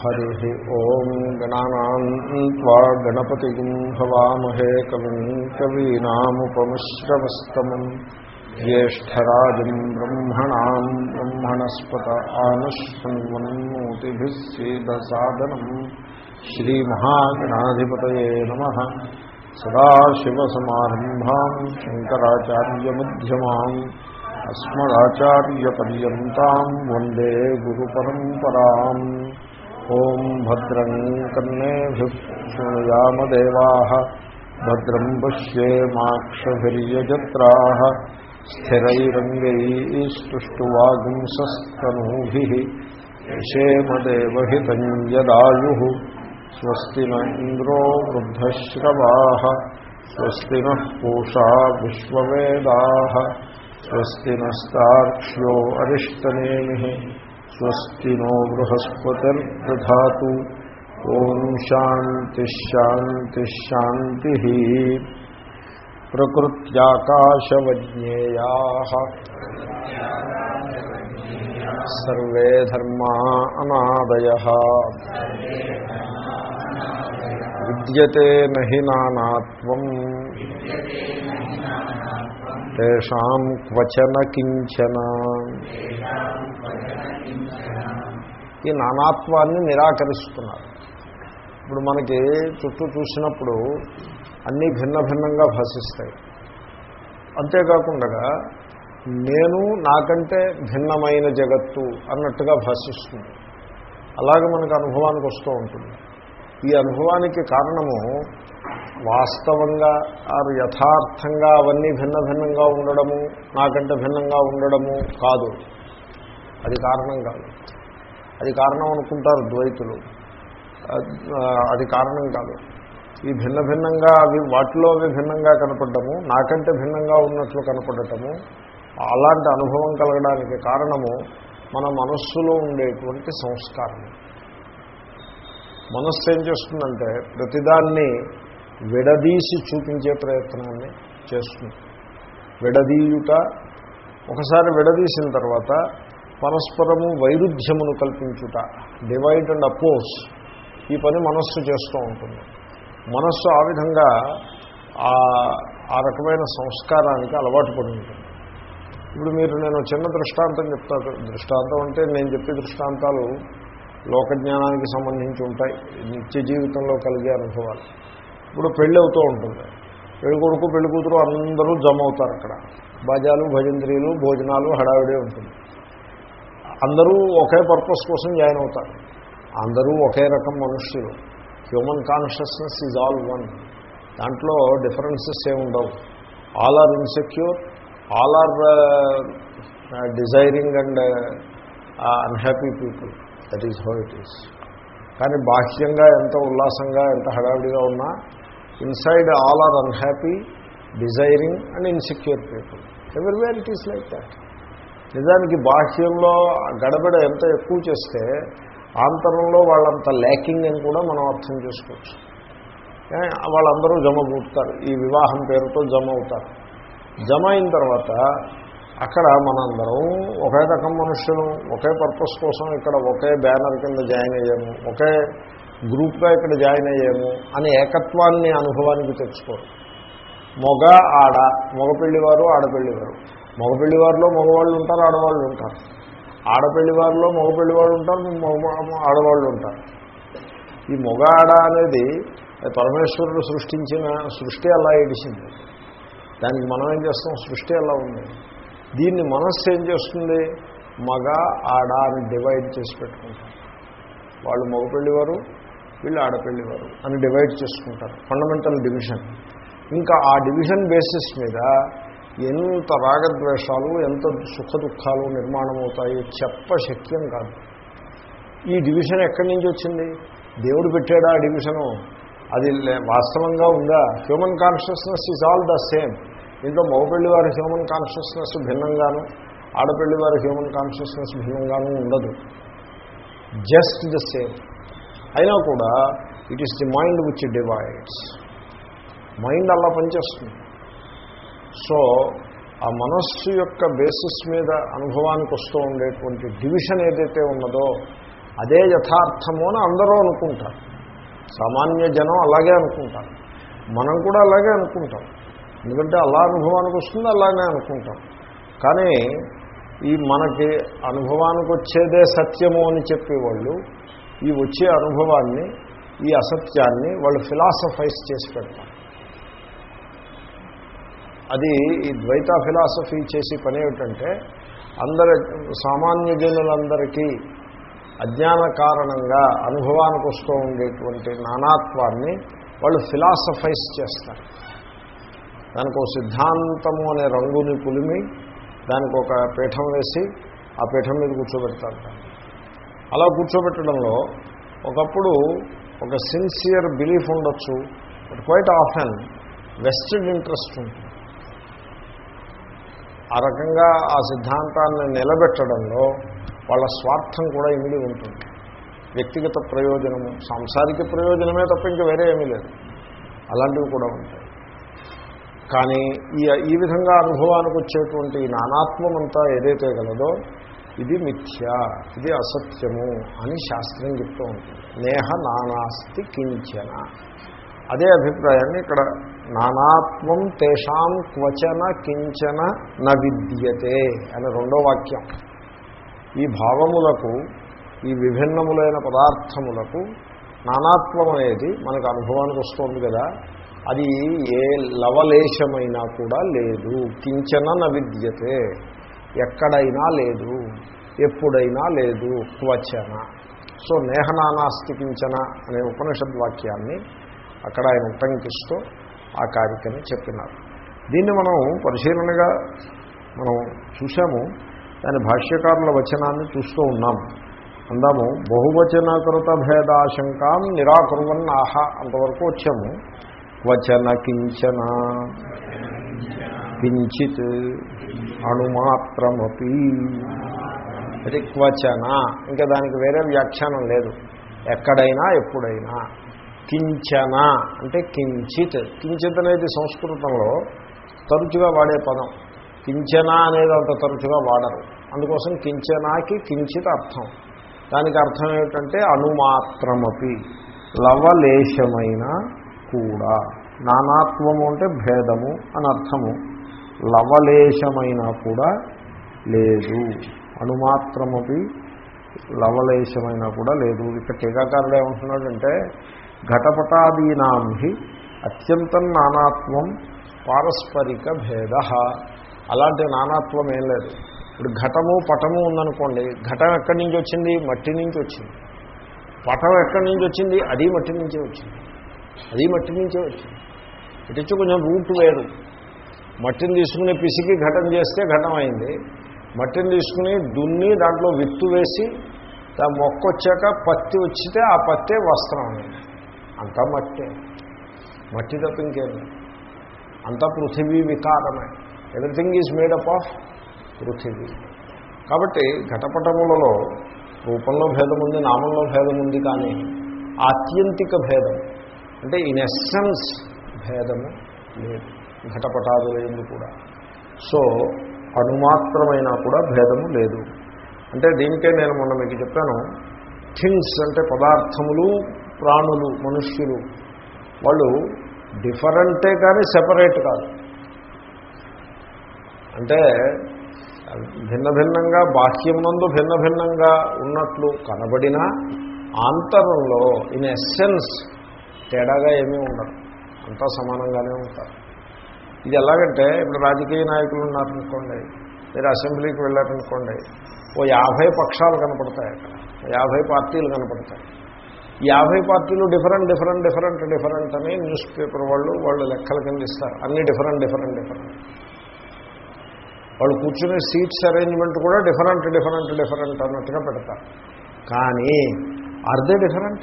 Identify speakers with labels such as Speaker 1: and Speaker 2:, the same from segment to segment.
Speaker 1: ہریانی گڑپتی کبھی کبھی شرست جیشراجن برمنا برمنسپت آنشن موتی مہاگرا شرم شنکرچار مدھیاچار پہندے گروپرپرا دیا مدر پشجاتر گنسست అరిష్టనేమి స్వస్తి నో బృహస్పతిర్దధా ఓం శాంతిశాంతిశాంతి ప్రకృత్యాకాశవజ్ఞేయా సర్వే ధర్మా అనాదయ విద్యతే నహి నానాత్వం తేషాం క్వచన కించన ఈ నానాత్వాన్ని నిరాకరిస్తున్నారు. ఇప్పుడు మనకి చుట్టూ చూసినప్పుడు అన్నీ భిన్న భిన్నంగా భాషిస్తాయి. అంతేకాకుండా నేను నాకంటే భిన్నమైన జగత్తు అన్నట్టుగా భాషిస్తుంది. అలాగే మనకు అనుభవానికి వస్తూ ఉంటుంది. ఈ అనుభవానికి కారణము వాస్తవంగా ఆరు యథార్థంగా అవన్నీ భిన్న భిన్నంగా ఉండడము నాకంటే భిన్నంగా ఉండడము కాదు. అది కారణం కాదు. అది కారణం అనుకుంటారు ద్వైతులు. అది కారణం కాదు. ఈ భిన్న భిన్నంగా అవి వాటిలో అవి భిన్నంగా కనపడటము నాకంటే భిన్నంగా ఉన్నట్లు కనపడటము అలాంటి అనుభవం కలగడానికి కారణము మన మనస్సులో ఉండేటువంటి సంస్కారం. మనస్సు ఏం చేస్తుందంటే ప్రతిదాన్ని విడదీసి చూపించే ప్రయత్నాన్ని చేస్తుంది. విడదీయుట ఒకసారి విడదీసిన తర్వాత పరస్పరము వైరుధ్యమును కల్పించుట. డివైడ్ అండ్ అపోజ్ ఈ పని మనస్సు చేస్తూ ఉంటుంది. మనస్సు ఆ విధంగా ఆ రకమైన సంస్కారానికి అలవాటు పడి ఉంటుంది. ఇప్పుడు మీరు నేను చిన్న దృష్టాంతం చెప్తాను. దృష్టాంతం అంటే నేను చెప్పే దృష్టాంతాలు లోకజ్ఞానానికి సంబంధించి ఉంటాయి. నిత్య జీవితంలో కలిగే అనుభవాలు. ఇప్పుడు పెళ్ళి అవుతూ ఉంటుంది. పెళ్ళి కొడుకు పెళ్ళి కూతురు అందరూ జమ అవుతారు అక్కడ. భజాలు భజంత్రీలు భోజనాలు హడావిడే ఉంటుంది. అందరూ ఒకే పర్పస్ కోసం జాయిన్ అవుతారు. అందరూ ఒకే రకం మనుష్యులు. Human consciousness is all one. దాంట్లో డిఫరెన్సెస్ ఏమి ఉండవు. All are insecure all are desiring and unhappy people that is how it is కానీ బాహ్యంగా ఎంత ఉల్లాసంగా ఎంత హడావిడిగా ఉన్నా inside all are unhappy desiring and insecure people everywhere it is like that నిజానికి బాహ్యంలో గడబిడ ఎంత ఎక్కువ చేస్తే ఆంతరంలో వాళ్ళంత ల్యాకింగ్ అని కూడా మనం అర్థం చేసుకోవచ్చు. వాళ్ళందరూ జమ కూడతారు ఈ వివాహం పేరుతో జమ అవుతారు జమ అయిన తర్వాత అక్కడ మనందరం ఒకే రకం మనుషులు ఒకే పర్పస్ కోసం ఇక్కడ ఒకే బ్యానర్ కింద జాయిన్ అయ్యాము ఒకే గ్రూప్గా ఇక్కడ జాయిన్ అయ్యాము అనే ఏకత్వాన్ని అనుభవానికి తెచ్చుకోరు. మొగ ఆడ మగ మగపెళ్ళివారు ఆడపెళ్ళివారు. మగపెళ్ళివారిలో మగవాళ్ళు ఉంటారు ఆడవాళ్ళు ఉంటారు. ఆడపెళ్ళివారిలో మగపెళ్ళివాళ్ళు ఉంటారు ఆడవాళ్ళు ఉంటారు. ఈ మొగ ఆడ అనేది పరమేశ్వరుడు సృష్టించిన సృష్టి అలా ఏడిసింది దానికి మనం ఏం చేస్తాం? సృష్టి అలా ఉంది. దీన్ని మనస్సు ఏం చేస్తుంది? మగ ఆడ అని డివైడ్ చేసి పెట్టుకుంటారు. వాళ్ళు మగపెళ్ళివారు వీళ్ళు ఆడపెళ్ళివారు అని డివైడ్ చేసుకుంటారు. ఫండమెంటల్ డివిజన్ ఇంకా ఆ డివిజన్ బేసిస్ మీద ఎంత రాగద్వేషాలు ఎంత సుఖ దుఃఖాలు నిర్మాణం అవుతాయో చెప్ప శక్యం కాదు. ఈ డివిజన్ ఎక్కడి నుంచి వచ్చింది? దేవుడు పెట్టాడా ఆ డివిజను? అది వాస్తవంగా ఉందా? Human consciousness is all the same. దీంట్లో మగపెళ్ళి వారి హ్యూమన్ కాన్షియస్నెస్ భిన్నంగాను ఆడపెళ్ళి వారి హ్యూమన్ కాన్షియస్నెస్ భిన్నంగాను ఉండదు. Just the same. అయినా కూడా it is the mind which divides. Mind అలా పనిచేస్తుంది. సో ఆ మనస్సు యొక్క బేసిస్ మీద అనుభవానికి వస్తూ ఉండేటువంటి డివిజన్ ఏదైతే ఉన్నదో అదే యథార్థము అని అందరూ అనుకుంటారు. సామాన్య జనం అలాగే అనుకుంటారు. మనం కూడా అలాగే అనుకుంటాం. ఎందుకంటే అలా అనుభవానికి వస్తుంది అలానే అనుకుంటాం. కానీ ఈ మనకి అనుభవానికి వచ్చేదే సత్యము అని చెప్పేవాళ్ళు ఈ వచ్చే అనుభవాన్ని ఈ అసత్యాన్ని వాళ్ళు ఫిలాసఫైజ్ చేసి పెడతారు. అది ఈ ద్వైత ఫిలాసఫీ చేసి పని ఏమిటంటే అందరి సామాన్య జనులందరికీ అజ్ఞాన కారణంగా అనుభవానికి వస్తూ ఉండేటువంటి నానాత్వాన్ని వాళ్ళు ఫిలాసఫైజ్ చేస్తారు. దానికి ఒక సిద్ధాంతము అనే రంగుని పులిమి దానికి ఒక పీఠం వేసి ఆ పీఠం మీద కూర్చోబెడతారు. అలా కూర్చోబెట్టడంలో ఒకప్పుడు ఒక సిన్సియర్ బిలీఫ్ ఉండొచ్చు but quite often vested interest ఉంటుంది. ఆ రకంగా ఆ సిద్ధాంతాన్ని నిలబెట్టడంలో వాళ్ళ స్వార్థం కూడా ఇమిడి ఉంటుంది. వ్యక్తిగత ప్రయోజనము సాంసారిక ప్రయోజనమే తప్ప ఇంకా వేరే ఏమీ లేదు. అలాంటివి కూడా ఉంటాయి. కానీ ఈ ఈ విధంగా అనుభవానికి వచ్చేటువంటి ఈ నానాత్మం అంతా ఏదైతే గలదో ఇది మిథ్య ఇది అసత్యము అని శాస్త్రం చెప్తూ ఉంటుంది. నేహ నానాస్తి కించన. అదే అభిప్రాయాన్ని ఇక్కడ నానాత్వం తేషాం క్వచన కించన న విద్యతే అనే రెండో వాక్యం. ఈ భావములకు ఈ విభిన్నములైన పదార్థములకు నానాత్వం అనేది మనకు అనుభవానికి వస్తుంది కదా. అది ఏ లవలేశమైనా కూడా లేదు. కించన న విద్యతే. ఎక్కడైనా లేదు. ఎప్పుడైనా లేదు. క్వచన సో నేహనానాస్తి కించన అనే ఉపనిషద్వాక్యాన్ని అక్కడ ఆయన ఉటంకిస్తూ ఆ కారికని చెప్పినారు. దీన్ని మనం పరిశీలనగా మనం చూసాము దాని భాష్యకారుల వచనాన్ని చూస్తూ ఉన్నాము అందాము బహువచనకృత భేదాశంకాం నిరాకుర్వన్ ఆహా అంతవరకు వచ్చాము. వచన కించన కించిత్ అణుమాత్రమపి రిక్వచన. ఇంకా దానికి వేరే వ్యాఖ్యానం లేదు. ఎక్కడైనా ఎప్పుడైనా. కించన అంటే కించిత్. కించిత్ అనేది సంస్కృతంలో తరచుగా వాడే పదం. కించన అనేది అంత తరచుగా వాడరు. అందుకోసం కించనాకి కించిత్ అర్థం. దానికి అర్థం ఏమిటంటే అణుమాత్రమపి లవలేశమైన కూడా. నానాత్వము అంటే భేదము అని అర్థము. లవలేశమైనా కూడా లేదు. అణుమాత్రమపి లవలేశమైనా కూడా లేదు. ఇక్కడ టీకాకారుడు ఏమంటున్నాడంటే ఘటపటాదీనాం హి అత్యంతం నానాత్వం పారస్పరిక భేద. అలాంటి నానాత్వం ఏం లేదు. ఇప్పుడు ఘటము పటము ఉందనుకోండి ఘటం ఎక్కడి నుంచి వచ్చింది? మట్టి నుంచి వచ్చింది. పటం ఎక్కడి నుంచి వచ్చింది? అది మట్టి నుంచే వచ్చింది. అది మట్టి నుంచే వచ్చింది. ఇటు వచ్చి కొంచెం రూట్ వేరు. మట్టిని తీసుకుని పిసికి ఘటం చేస్తే ఘటం అయింది. మట్టిని తీసుకుని దున్ని దాంట్లో విత్తు వేసి దా మొక్క వచ్చాక పత్తి వచ్చితే ఆ పత్తే వస్త్రం అయింది అంతా మట్టే. మట్టి తప్ప ఇంకేం అంతా పృథివీ వికారమే. Everything is made up of పృథివీ. కాబట్టి ఘటపటములలో రూపంలో భేదం ఉంది నామంలో భేదం ఉంది కానీ ఆత్యంతిక భేదం అంటే ఇన్ ఎస్సెన్స్ భేదము లేదు. ఘటపటాదులైంది కూడా. సో అణుమాత్రమైనా కూడా భేదము లేదు. అంటే దీనికే నేను మొన్న మీకు చెప్పాను థింగ్స్ అంటే పదార్థములు ప్రాణులు మనుష్యులు వాళ్ళు డిఫరెంటే కానీ సెపరేట్ కాదు. అంటే భిన్న భిన్నంగా బాహ్యమునందు భిన్న భిన్నంగా ఉన్నట్లు కనబడినా ఆంతరంలో ఇన్ ఎస్సెన్స్ తేడాగా ఏమీ ఉండదు. అంతా సమానంగానే ఉంటారు. ఇది ఎలాగంటే ఇప్పుడు రాజకీయ నాయకులు ఉన్నారనుకోండి మీరు అసెంబ్లీకి వెళ్ళారనుకోండి ఓ యాభై పక్షాలు కనపడతాయి అక్కడ. యాభై పార్టీలు కనపడతాయి. యాభై పార్టీలు డిఫరెంట్ డిఫరెంట్ డిఫరెంట్ డిఫరెంట్ అని న్యూస్ పేపర్ వాళ్ళు వాళ్ళు లెక్కల కింద ఇస్తారు. అన్ని డిఫరెంట్ డిఫరెంట్ డిఫరెంట్. వాళ్ళు కూర్చునే సీట్స్ అరేంజ్మెంట్ కూడా డిఫరెంట్ డిఫరెంట్ డిఫరెంట్ అన్నట్టుగా పెడతారు. కానీ అర్ధే డిఫరెంట్?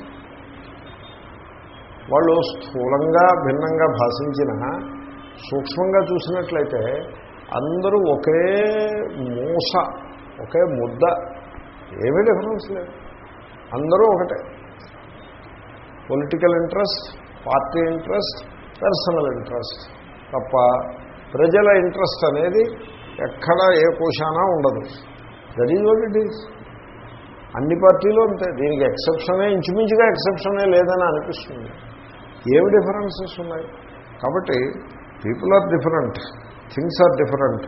Speaker 1: వాళ్ళు స్థూలంగా భిన్నంగా భాషించిన సూక్ష్మంగా చూసినట్లయితే అందరూ ఒకే మూస ఒకే ముద్ద. ఏమీ డిఫరెన్స్ లేదు. అందరూ ఒకటే. Political interest party interest personal interest తప్ప ప్రజల ఇంట్రెస్ట్ అనేది ఎక్కడ ఏ కోశానా ఉండదు. That is what it is అన్ని పార్టీలు అంతే. దీనికి ఎక్సెప్షనే ఇంచుమించుగా ఎక్సెప్షనే లేదని అనిపిస్తుంది. ఏమి డిఫరెన్సెస్ ఉన్నాయి? కాబట్టి people are different things are different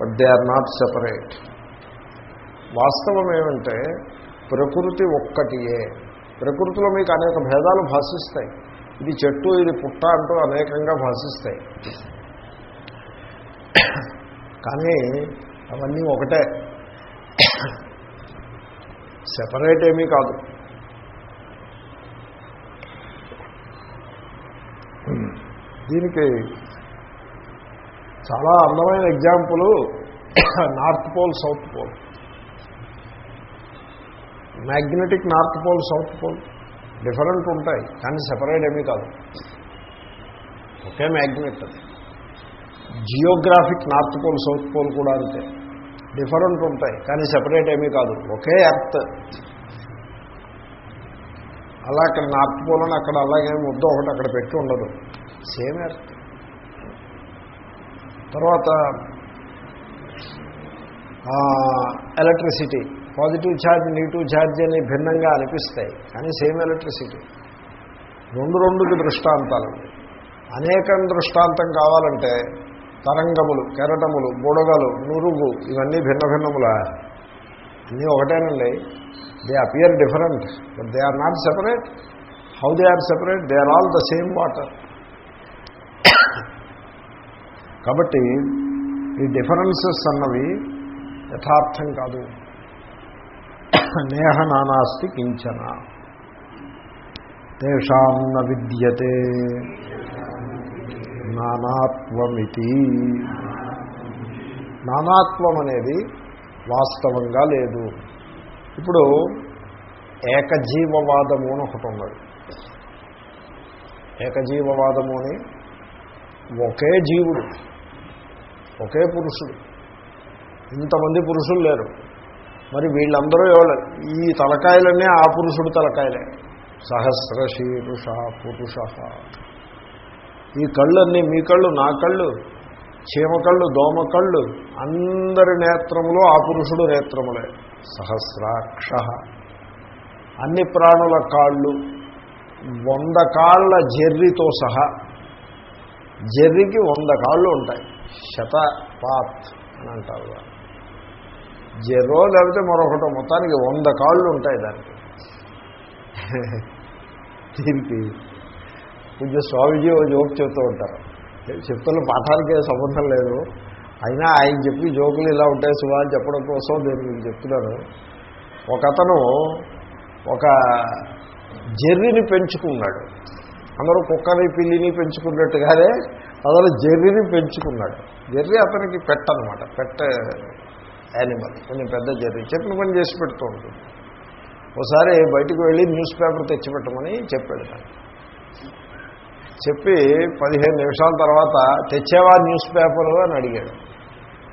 Speaker 1: but they are not separate వాస్తవం ఏమంటే ప్రకృతి ఒక్కటియే. ప్రకృతిలో మీకు అనేక భేదాలు భాషిస్తాయి. ఇది చెట్టు ఇది పుట్ట అంటూ అనేకంగా భాషిస్తాయి. కానీ అవన్నీ ఒకటే. సెపరేట్ ఏమీ కాదు. దీనికి చాలా అందమైన example north pole south pole. Magnetic north pole south pole different ఉంటాయి కానీ సెపరేట్ ఏమీ కాదు. ఒకే మ్యాగ్నెట్ అది. Geographic north pole south pole కూడా అంతే. డిఫరెంట్ ఉంటాయి కానీ సెపరేట్ ఏమీ కాదు. ఒకే ఎర్త్. అలా అక్కడ నార్త్ పోల్ అని అక్కడ అలాగే ముద్ద ఒకటి అక్కడ పెట్టి ఉండదు. Same earth. తర్వాత electricity. Positive charge negative charge అని భిన్నంగా అనిపిస్తాయి. కానీ సేమ్ ఎలక్ట్రిసిటీ. రెండు రెండుకి దృష్టాంతాలు. అనేకం దృష్టాంతం కావాలంటే తరంగములు కెరటములు బుడగలు నురుగు ఇవన్నీ భిన్న భిన్నములా. అన్నీ ఒకటేనండి. They appear different but they are not separate how they are separate they are all the same water కాబట్టి ఈ డిఫరెన్సెస్ అన్నవి యథార్థం కాదు. నేహ నానాస్తి కించన. తేషాం న విద్యతే. నానాత్వమితి. నానాత్వం అనేది వాస్తవంగా లేదు. ఇప్పుడు ఏకజీవవాదము అని ఒకటి ఉన్నది ఏకజీవవాదము అని ఒకే జీవుడు ఒకే పురుషుడు. ఇంతమంది పురుషులు లేరు. మరి వీళ్ళందరూ ఎవరు? ఈ తలకాయలన్నీ ఆ పురుషుడు తలకాయలే. సహస్ర శీరుష పురుష. ఈ కళ్ళన్నీ మీ కళ్ళు నా కళ్ళు చీమ కళ్ళు దోమ కళ్ళు అందరి నేత్రములు ఆ పురుషుడు నేత్రములే. సహస్రాక్ష. అన్ని ప్రాణుల కాళ్ళు వంద కాళ్ళ జెర్రితో సహా. జెర్రికి వంద కాళ్ళు ఉంటాయి. శతపాత్ అని అంటారు వాళ్ళు. జెర్రో లేకపోతే మరొకటో. మొత్తానికి వంద కాళ్ళు ఉంటాయి దానికి. దీనికి కొంచెం స్వామీజీ జోక్ చెప్తూ ఉంటారు. చెప్తున్న పాఠానికి సంబంధం లేదు. అయినా ఆయన చెప్పి జోకులు ఇలా ఉంటాయి సుమా అని చెప్పడం కోసం నేను మీకు చెప్తున్నాను. ఒక అతను ఒక జెర్రీని పెంచుకున్నాడు. అందరూ కుక్కని పిల్లిని పెంచుకున్నట్టుగానే అతను జెర్రీని పెంచుకున్నాడు. జెర్రీ అతనికి పెట్ట అనమాట పెట్ట యానిమల్ కొంచెం పెద్ద జెర్రీ చెప్పిన పని చేసి పెడుతూ ఉంటుంది. ఒకసారి బయటకు వెళ్ళి న్యూస్ పేపర్ తెచ్చిపెట్టమని చెప్పాడు చెప్పి పదిహేను నిమిషాల తర్వాత తెచ్చేవా న్యూస్ పేపర్ అని అడిగాడు.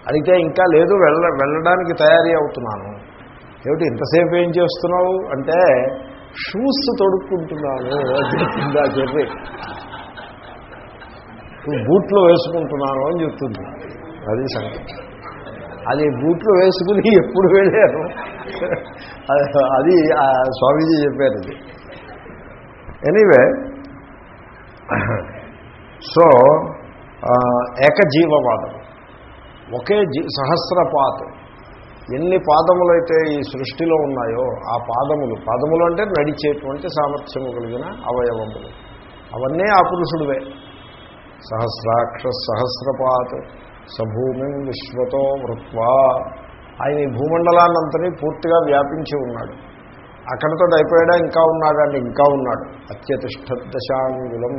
Speaker 1: అడిగితే ఇంకా లేదు వెళ్ళ వెళ్ళడానికి తయారీ అవుతున్నాను. ఏమిటి ఇంతసేపు ఏం చేస్తున్నావు? అంటే షూస్ తొడుక్కుంటున్నాను అని ఆ చెప్పి బూట్లో వేసుకుంటున్నాను అని చెప్తుంది. అది సంగతి. అది బూట్లు వేసుకుని ఎప్పుడు వెళ్ళారు? అది ఆ స్వామీజీ చెప్పారు అది. ఎనీవే సో ఏకజీవవాదం. ఒకే జీ సహస్రపాత ఎన్ని పాదములైతే ఈ సృష్టిలో ఉన్నాయో ఆ పాదములు పాదములు అంటే నడిచేటువంటి సామర్థ్యము కలిగిన అవయవములు. అవన్నీ ఆ పురుషుడివే. సహస్రాక్ష సహస్రపాత్ సభూమిం విశ్వతో వృత్వా. ఆయన ఈ భూమండలాన్నంతని పూర్తిగా వ్యాపించి ఉన్నాడు. అక్కడితో అయిపోయాడా? ఇంకా ఉన్నాడండి ఇంకా ఉన్నాడు. అత్యతిష్ట దశాంగులం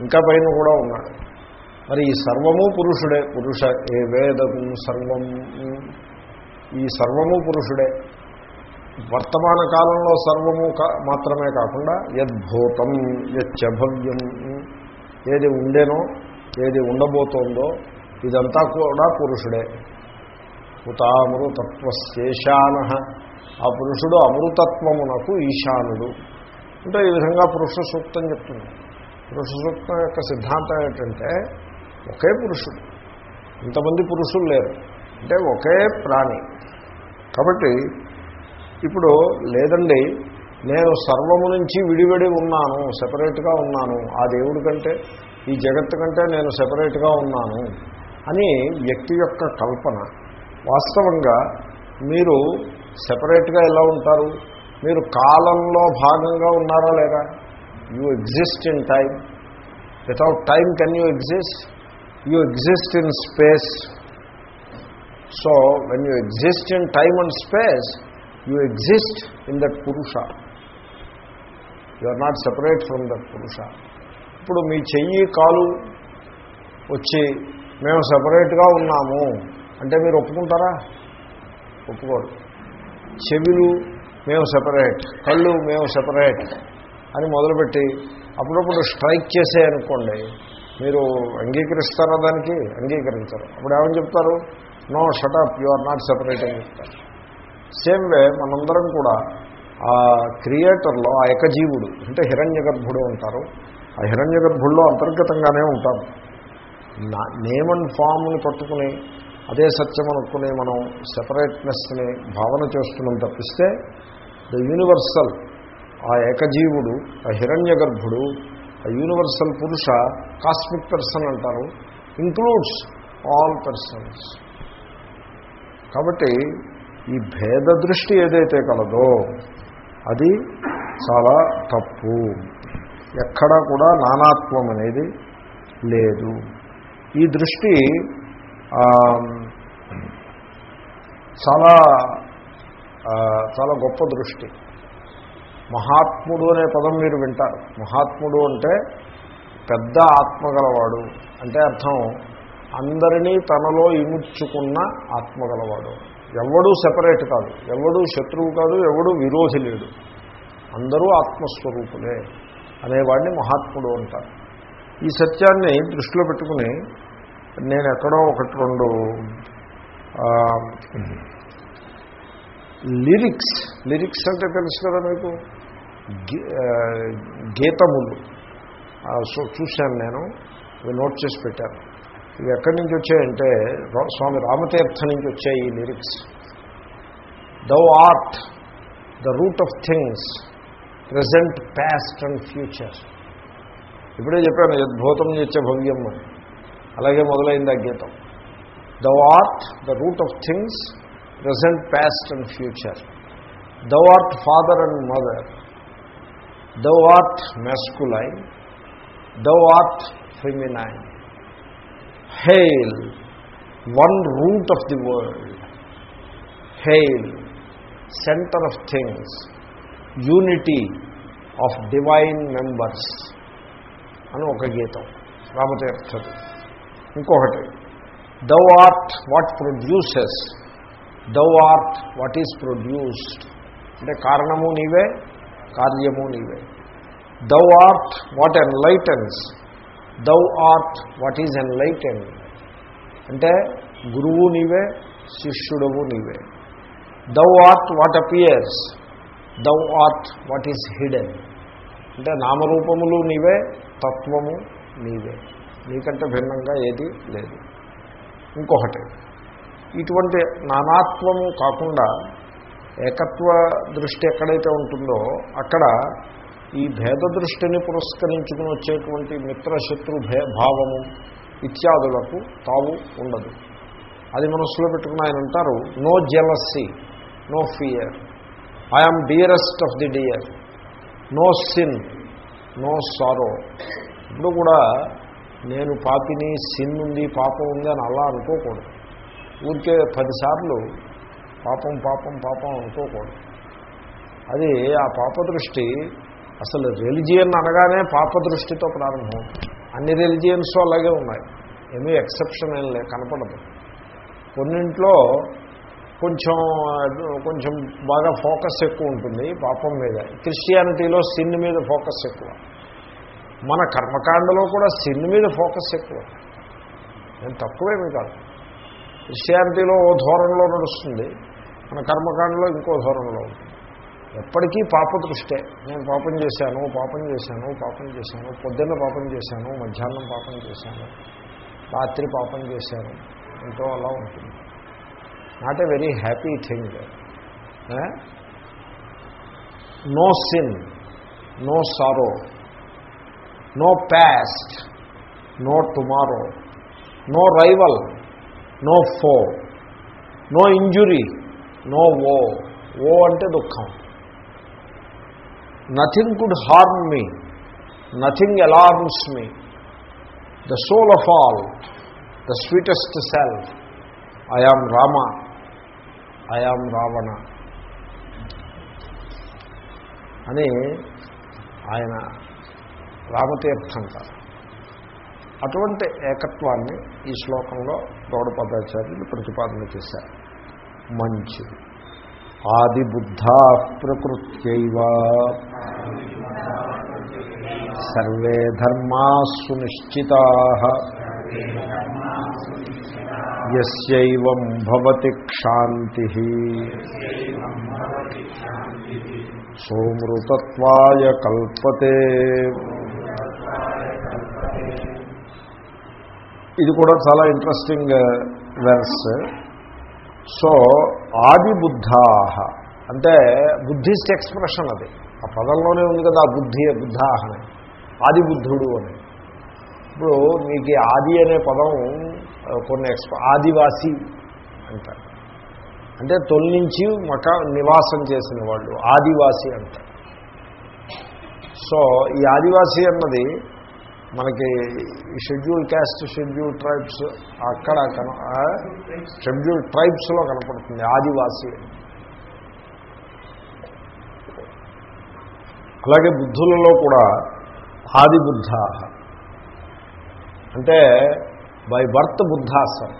Speaker 1: ఇంకా పైన కూడా ఉన్నాడు. మరి ఈ సర్వము పురుషుడే. పురుష ఏ వేదం సర్వం. ఈ సర్వము పురుషుడే. వర్తమాన కాలంలో సర్వము మాత్రమే కాకుండా యద్భూతం యచ్చభవ్యం ఏది ఉండేనో ఏది ఉండబోతోందో ఇదంతా కూడా పురుషుడే. ఉతామృతత్వశేషాన ఆ పురుషుడు అమృతత్వమునకు ఈశానుడు. అంటే ఈ విధంగా పురుష సూక్తం చెప్తుంది. పురుష సూక్తం యొక్క సిద్ధాంతం ఏంటంటే ఒకే పురుషుడు. ఇంతమంది పురుషులు లేరు. అంటే ఒకే ప్రాణి. కాబట్టి ఇప్పుడు లేదండి నేను సర్వము నుంచి విడివిడి ఉన్నాను సెపరేట్గా ఉన్నాను ఆ దేవుడి కంటే ఈ జగత్తు కంటే నేను సెపరేట్గా ఉన్నాను అని వ్యక్తి యొక్క కల్పన వాస్తవంగా మీరు సెపరేట్గా ఎలా ఉంటారు? మీరు కాలంలో భాగంగా ఉన్నారా లేదా? You exist in time without time can you exist you exist in space so when you exist in time and space you exist in that Purusha you are not separate from that Purusha ఇప్పుడు మీ చెయ్యి కాలు వచ్చి మేము సపరేట్గా ఉన్నాము అంటే మీరు ఒప్పుకుంటారా? ఒప్పుకోరు. చెవిలు మేము సెపరేట్ కళ్ళు మేము సెపరేట్ అని మొదలుపెట్టి అప్పుడప్పుడు స్ట్రైక్ చేసే అనుకోండి మీరు అంగీకరిస్తారా దానికి? అంగీకరించరు. అప్పుడు ఏమని చెప్తారు? No shut up you are not separate అని చెప్తారు. సేమ్ వే మనందరం కూడా ఆ క్రియేటర్లో ఆ ఏకజీవుడు అంటే హిరణ్య గర్భుడు అంటారు ఆ హిరణ్య గర్భుల్లో అంతర్గతంగానే ఉంటాం. నా నేమ్ అండ్ ఫామ్ని పట్టుకుని అదే సత్యం అనుకుని మనం సెపరేట్నెస్ని భావన చేస్తున్నాం తప్పిస్తే ద యూనివర్సల్ ఆ ఏకజీవుడు ఆ హిరణ్య గర్భుడు ఆ యూనివర్సల్ పురుష కాస్మిక్ పర్సన్ అంటారు ఇంక్లూడ్స్ ఆల్ పర్సన్స్. కాబట్టి ఈ భేద దృష్టి ఏదైతే కలదో అది చాలా తప్పు. ఎక్కడా కూడా నానాత్వం అనేది లేదు. ఈ దృష్టి చాలా చాలా గొప్ప దృష్టి. మహాత్ముడు అనే పదం మీరు వింటారు. మహాత్ముడు అంటే పెద్ద ఆత్మ గలవాడు. అంటే అర్థం అందరినీ తనలో ఇముడ్చుకున్న ఆత్మ గలవాడు. ఎవడూ సెపరేట్ కాదు. ఎవడూ శత్రువు కాదు ఎవడూ విరోధి లేడు. అందరూ ఆత్మస్వరూపులే. అనేవాడిని మహాత్ముడు అంటారు. ఈ సత్యాన్ని దృష్టిలో పెట్టుకుని నేను ఎక్కడో ఒకటి రెండు లిరిక్స్ లిరిక్స్ అంటే తెలుసు కదా మీకు? గీతములు. సో చూశాను నేను ఇవి నోట్ చేసి పెట్టాను. ఇవి ఎక్కడి నుంచి వచ్చాయంటే రా- స్వామి రామతీర్థ నుంచి వచ్చాయి ఈ lyrics. Thou art the root of things. Present past and future. ఇప్పుడే చెప్పాను యద్భూతం నిత్య భవ్యం అని. అలాగే మొదలైంది ఆ గీతం. Thou art the root of things present past and future. Thou art father and mother. Thou art masculine. Thou art feminine. Hail one root of the world. Hail centre of things. Unity of divine members అని ఒక గీతం రామతీర్థది ఇంకొకటి thou art what produces thou art what is produced అంటే కారణము నీవే కార్యము నీవే. Thou art what enlightens thou art what is enlighten అంటే గురువు నీవే శిష్యుడవు నీవే. Thou art what appears thou art what is hidden? అంటే నామరూపములు నీవే తత్వము నీవే. నీకంటే భిన్నంగా ఏది లేదు. ఇంకొకటి ఇటువంటి నానాత్వము కాకుండా ఏకత్వ దృష్టి ఎక్కడైతే ఉంటుందో అక్కడ ఈ భేద దృష్టిని పురస్కరించుకుని వచ్చేటువంటి మిత్రశత్రు భే భావము ఇత్యాదులకు తావు ఉండదు. అది మనస్సులో పెట్టుకుని ఆయన అంటారు no jealousy no fear. I'm dearest of the dear no sin no sorrow ఇప్పుడు కూడా నేను పాపిని సిన్ ఉంది పాపం ఉంది అని అలా అనుకోకూడదు. ఊరికే పదిసార్లు పాపం పాపం పాపం అనుకోకూడదు. అది ఆ పాప దృష్టి అసలు రిలిజియన్ అనగానే పాప దృష్టితో ప్రారంభం అన్ని రిలిజియన్స్ అలాగే ఉన్నాయి. ఏమీ ఎక్సెప్షన్ ఏం లే కనపడదు. కొన్నింట్లో కొంచెం కొంచెం బాగా ఫోకస్ ఎక్కువ ఉంటుంది పాపం మీద. క్రిస్టియానిటీలో సిన్ మీద ఫోకస్ ఎక్కువ. మన కర్మకాండలో కూడా సిన్ మీద ఫోకస్ ఎక్కువ. నేను తక్కువేమీ కాదు. క్రిస్టియానిటీలో ఓ ధోరణిలో నడుస్తుంది. మన కర్మకాండలో ఇంకో ధోరణిలో ఉంటుంది. ఎప్పటికీ పాప దృష్టే. నేను పాపం చేశాను పాపం చేశాను పాపం చేశాను పొద్దున్న పాపం చేశాను మధ్యాహ్నం పాపం చేశాను రాత్రి పాపం చేశాను ఎంతో అలా ఉంటుంది. not a very happy thing. Eh? No sin, no sorrow, no past, no tomorrow, no rival, no foe, no injury, no war. Woe ante dukkham. Nothing could harm me, nothing alarms me. The soul of all, the sweetest self, I am Rama. ఆమ్ రావణ అని ఆయన రామతీర్థంటారు. అటువంటి ఏకత్వాన్ని ఈ శ్లోకంలో గౌడపదాచార్యులు ప్రతిపాదన చేశారు. మంచిది. ఆదిబుద్ధా ప్రకృత్యైవ సర్వే ధర్మా సునిశ్చితా యస్యైవం భవతి క్షాంతి సోమృతత్వాయ కల్పతే ఇది కూడా చాలా ఇంట్రెస్టింగ్ వెర్స్ uh, సో ఆది అంటే బుద్ధిస్ట్ ఎక్స్ప్రెషన్ అది. ఆ పదంలోనే ఉంది కదా బుద్ధి బుద్ధాహ అని. ఆది బుద్ధుడు అని. ఇప్పుడు మీకు ఆది అనే పదం కొన్ని ఎక్స్ప ఆదివాసి అంటారు. అంటే తొలి నుంచి మక నివాసం చేసిన వాళ్ళు ఆదివాసి అంటారు. సో ఈ ఆదివాసి అన్నది మనకి షెడ్యూల్ క్యాస్ట్ షెడ్యూల్ ట్రైబ్స్ అక్కడ కన షెడ్యూల్ ట్రైబ్స్లో కనపడుతుంది ఆదివాసి. అలాగే బుద్ధులలో కూడా ఆది బుద్ధ అంటే బై బర్త్ బుద్ధాసం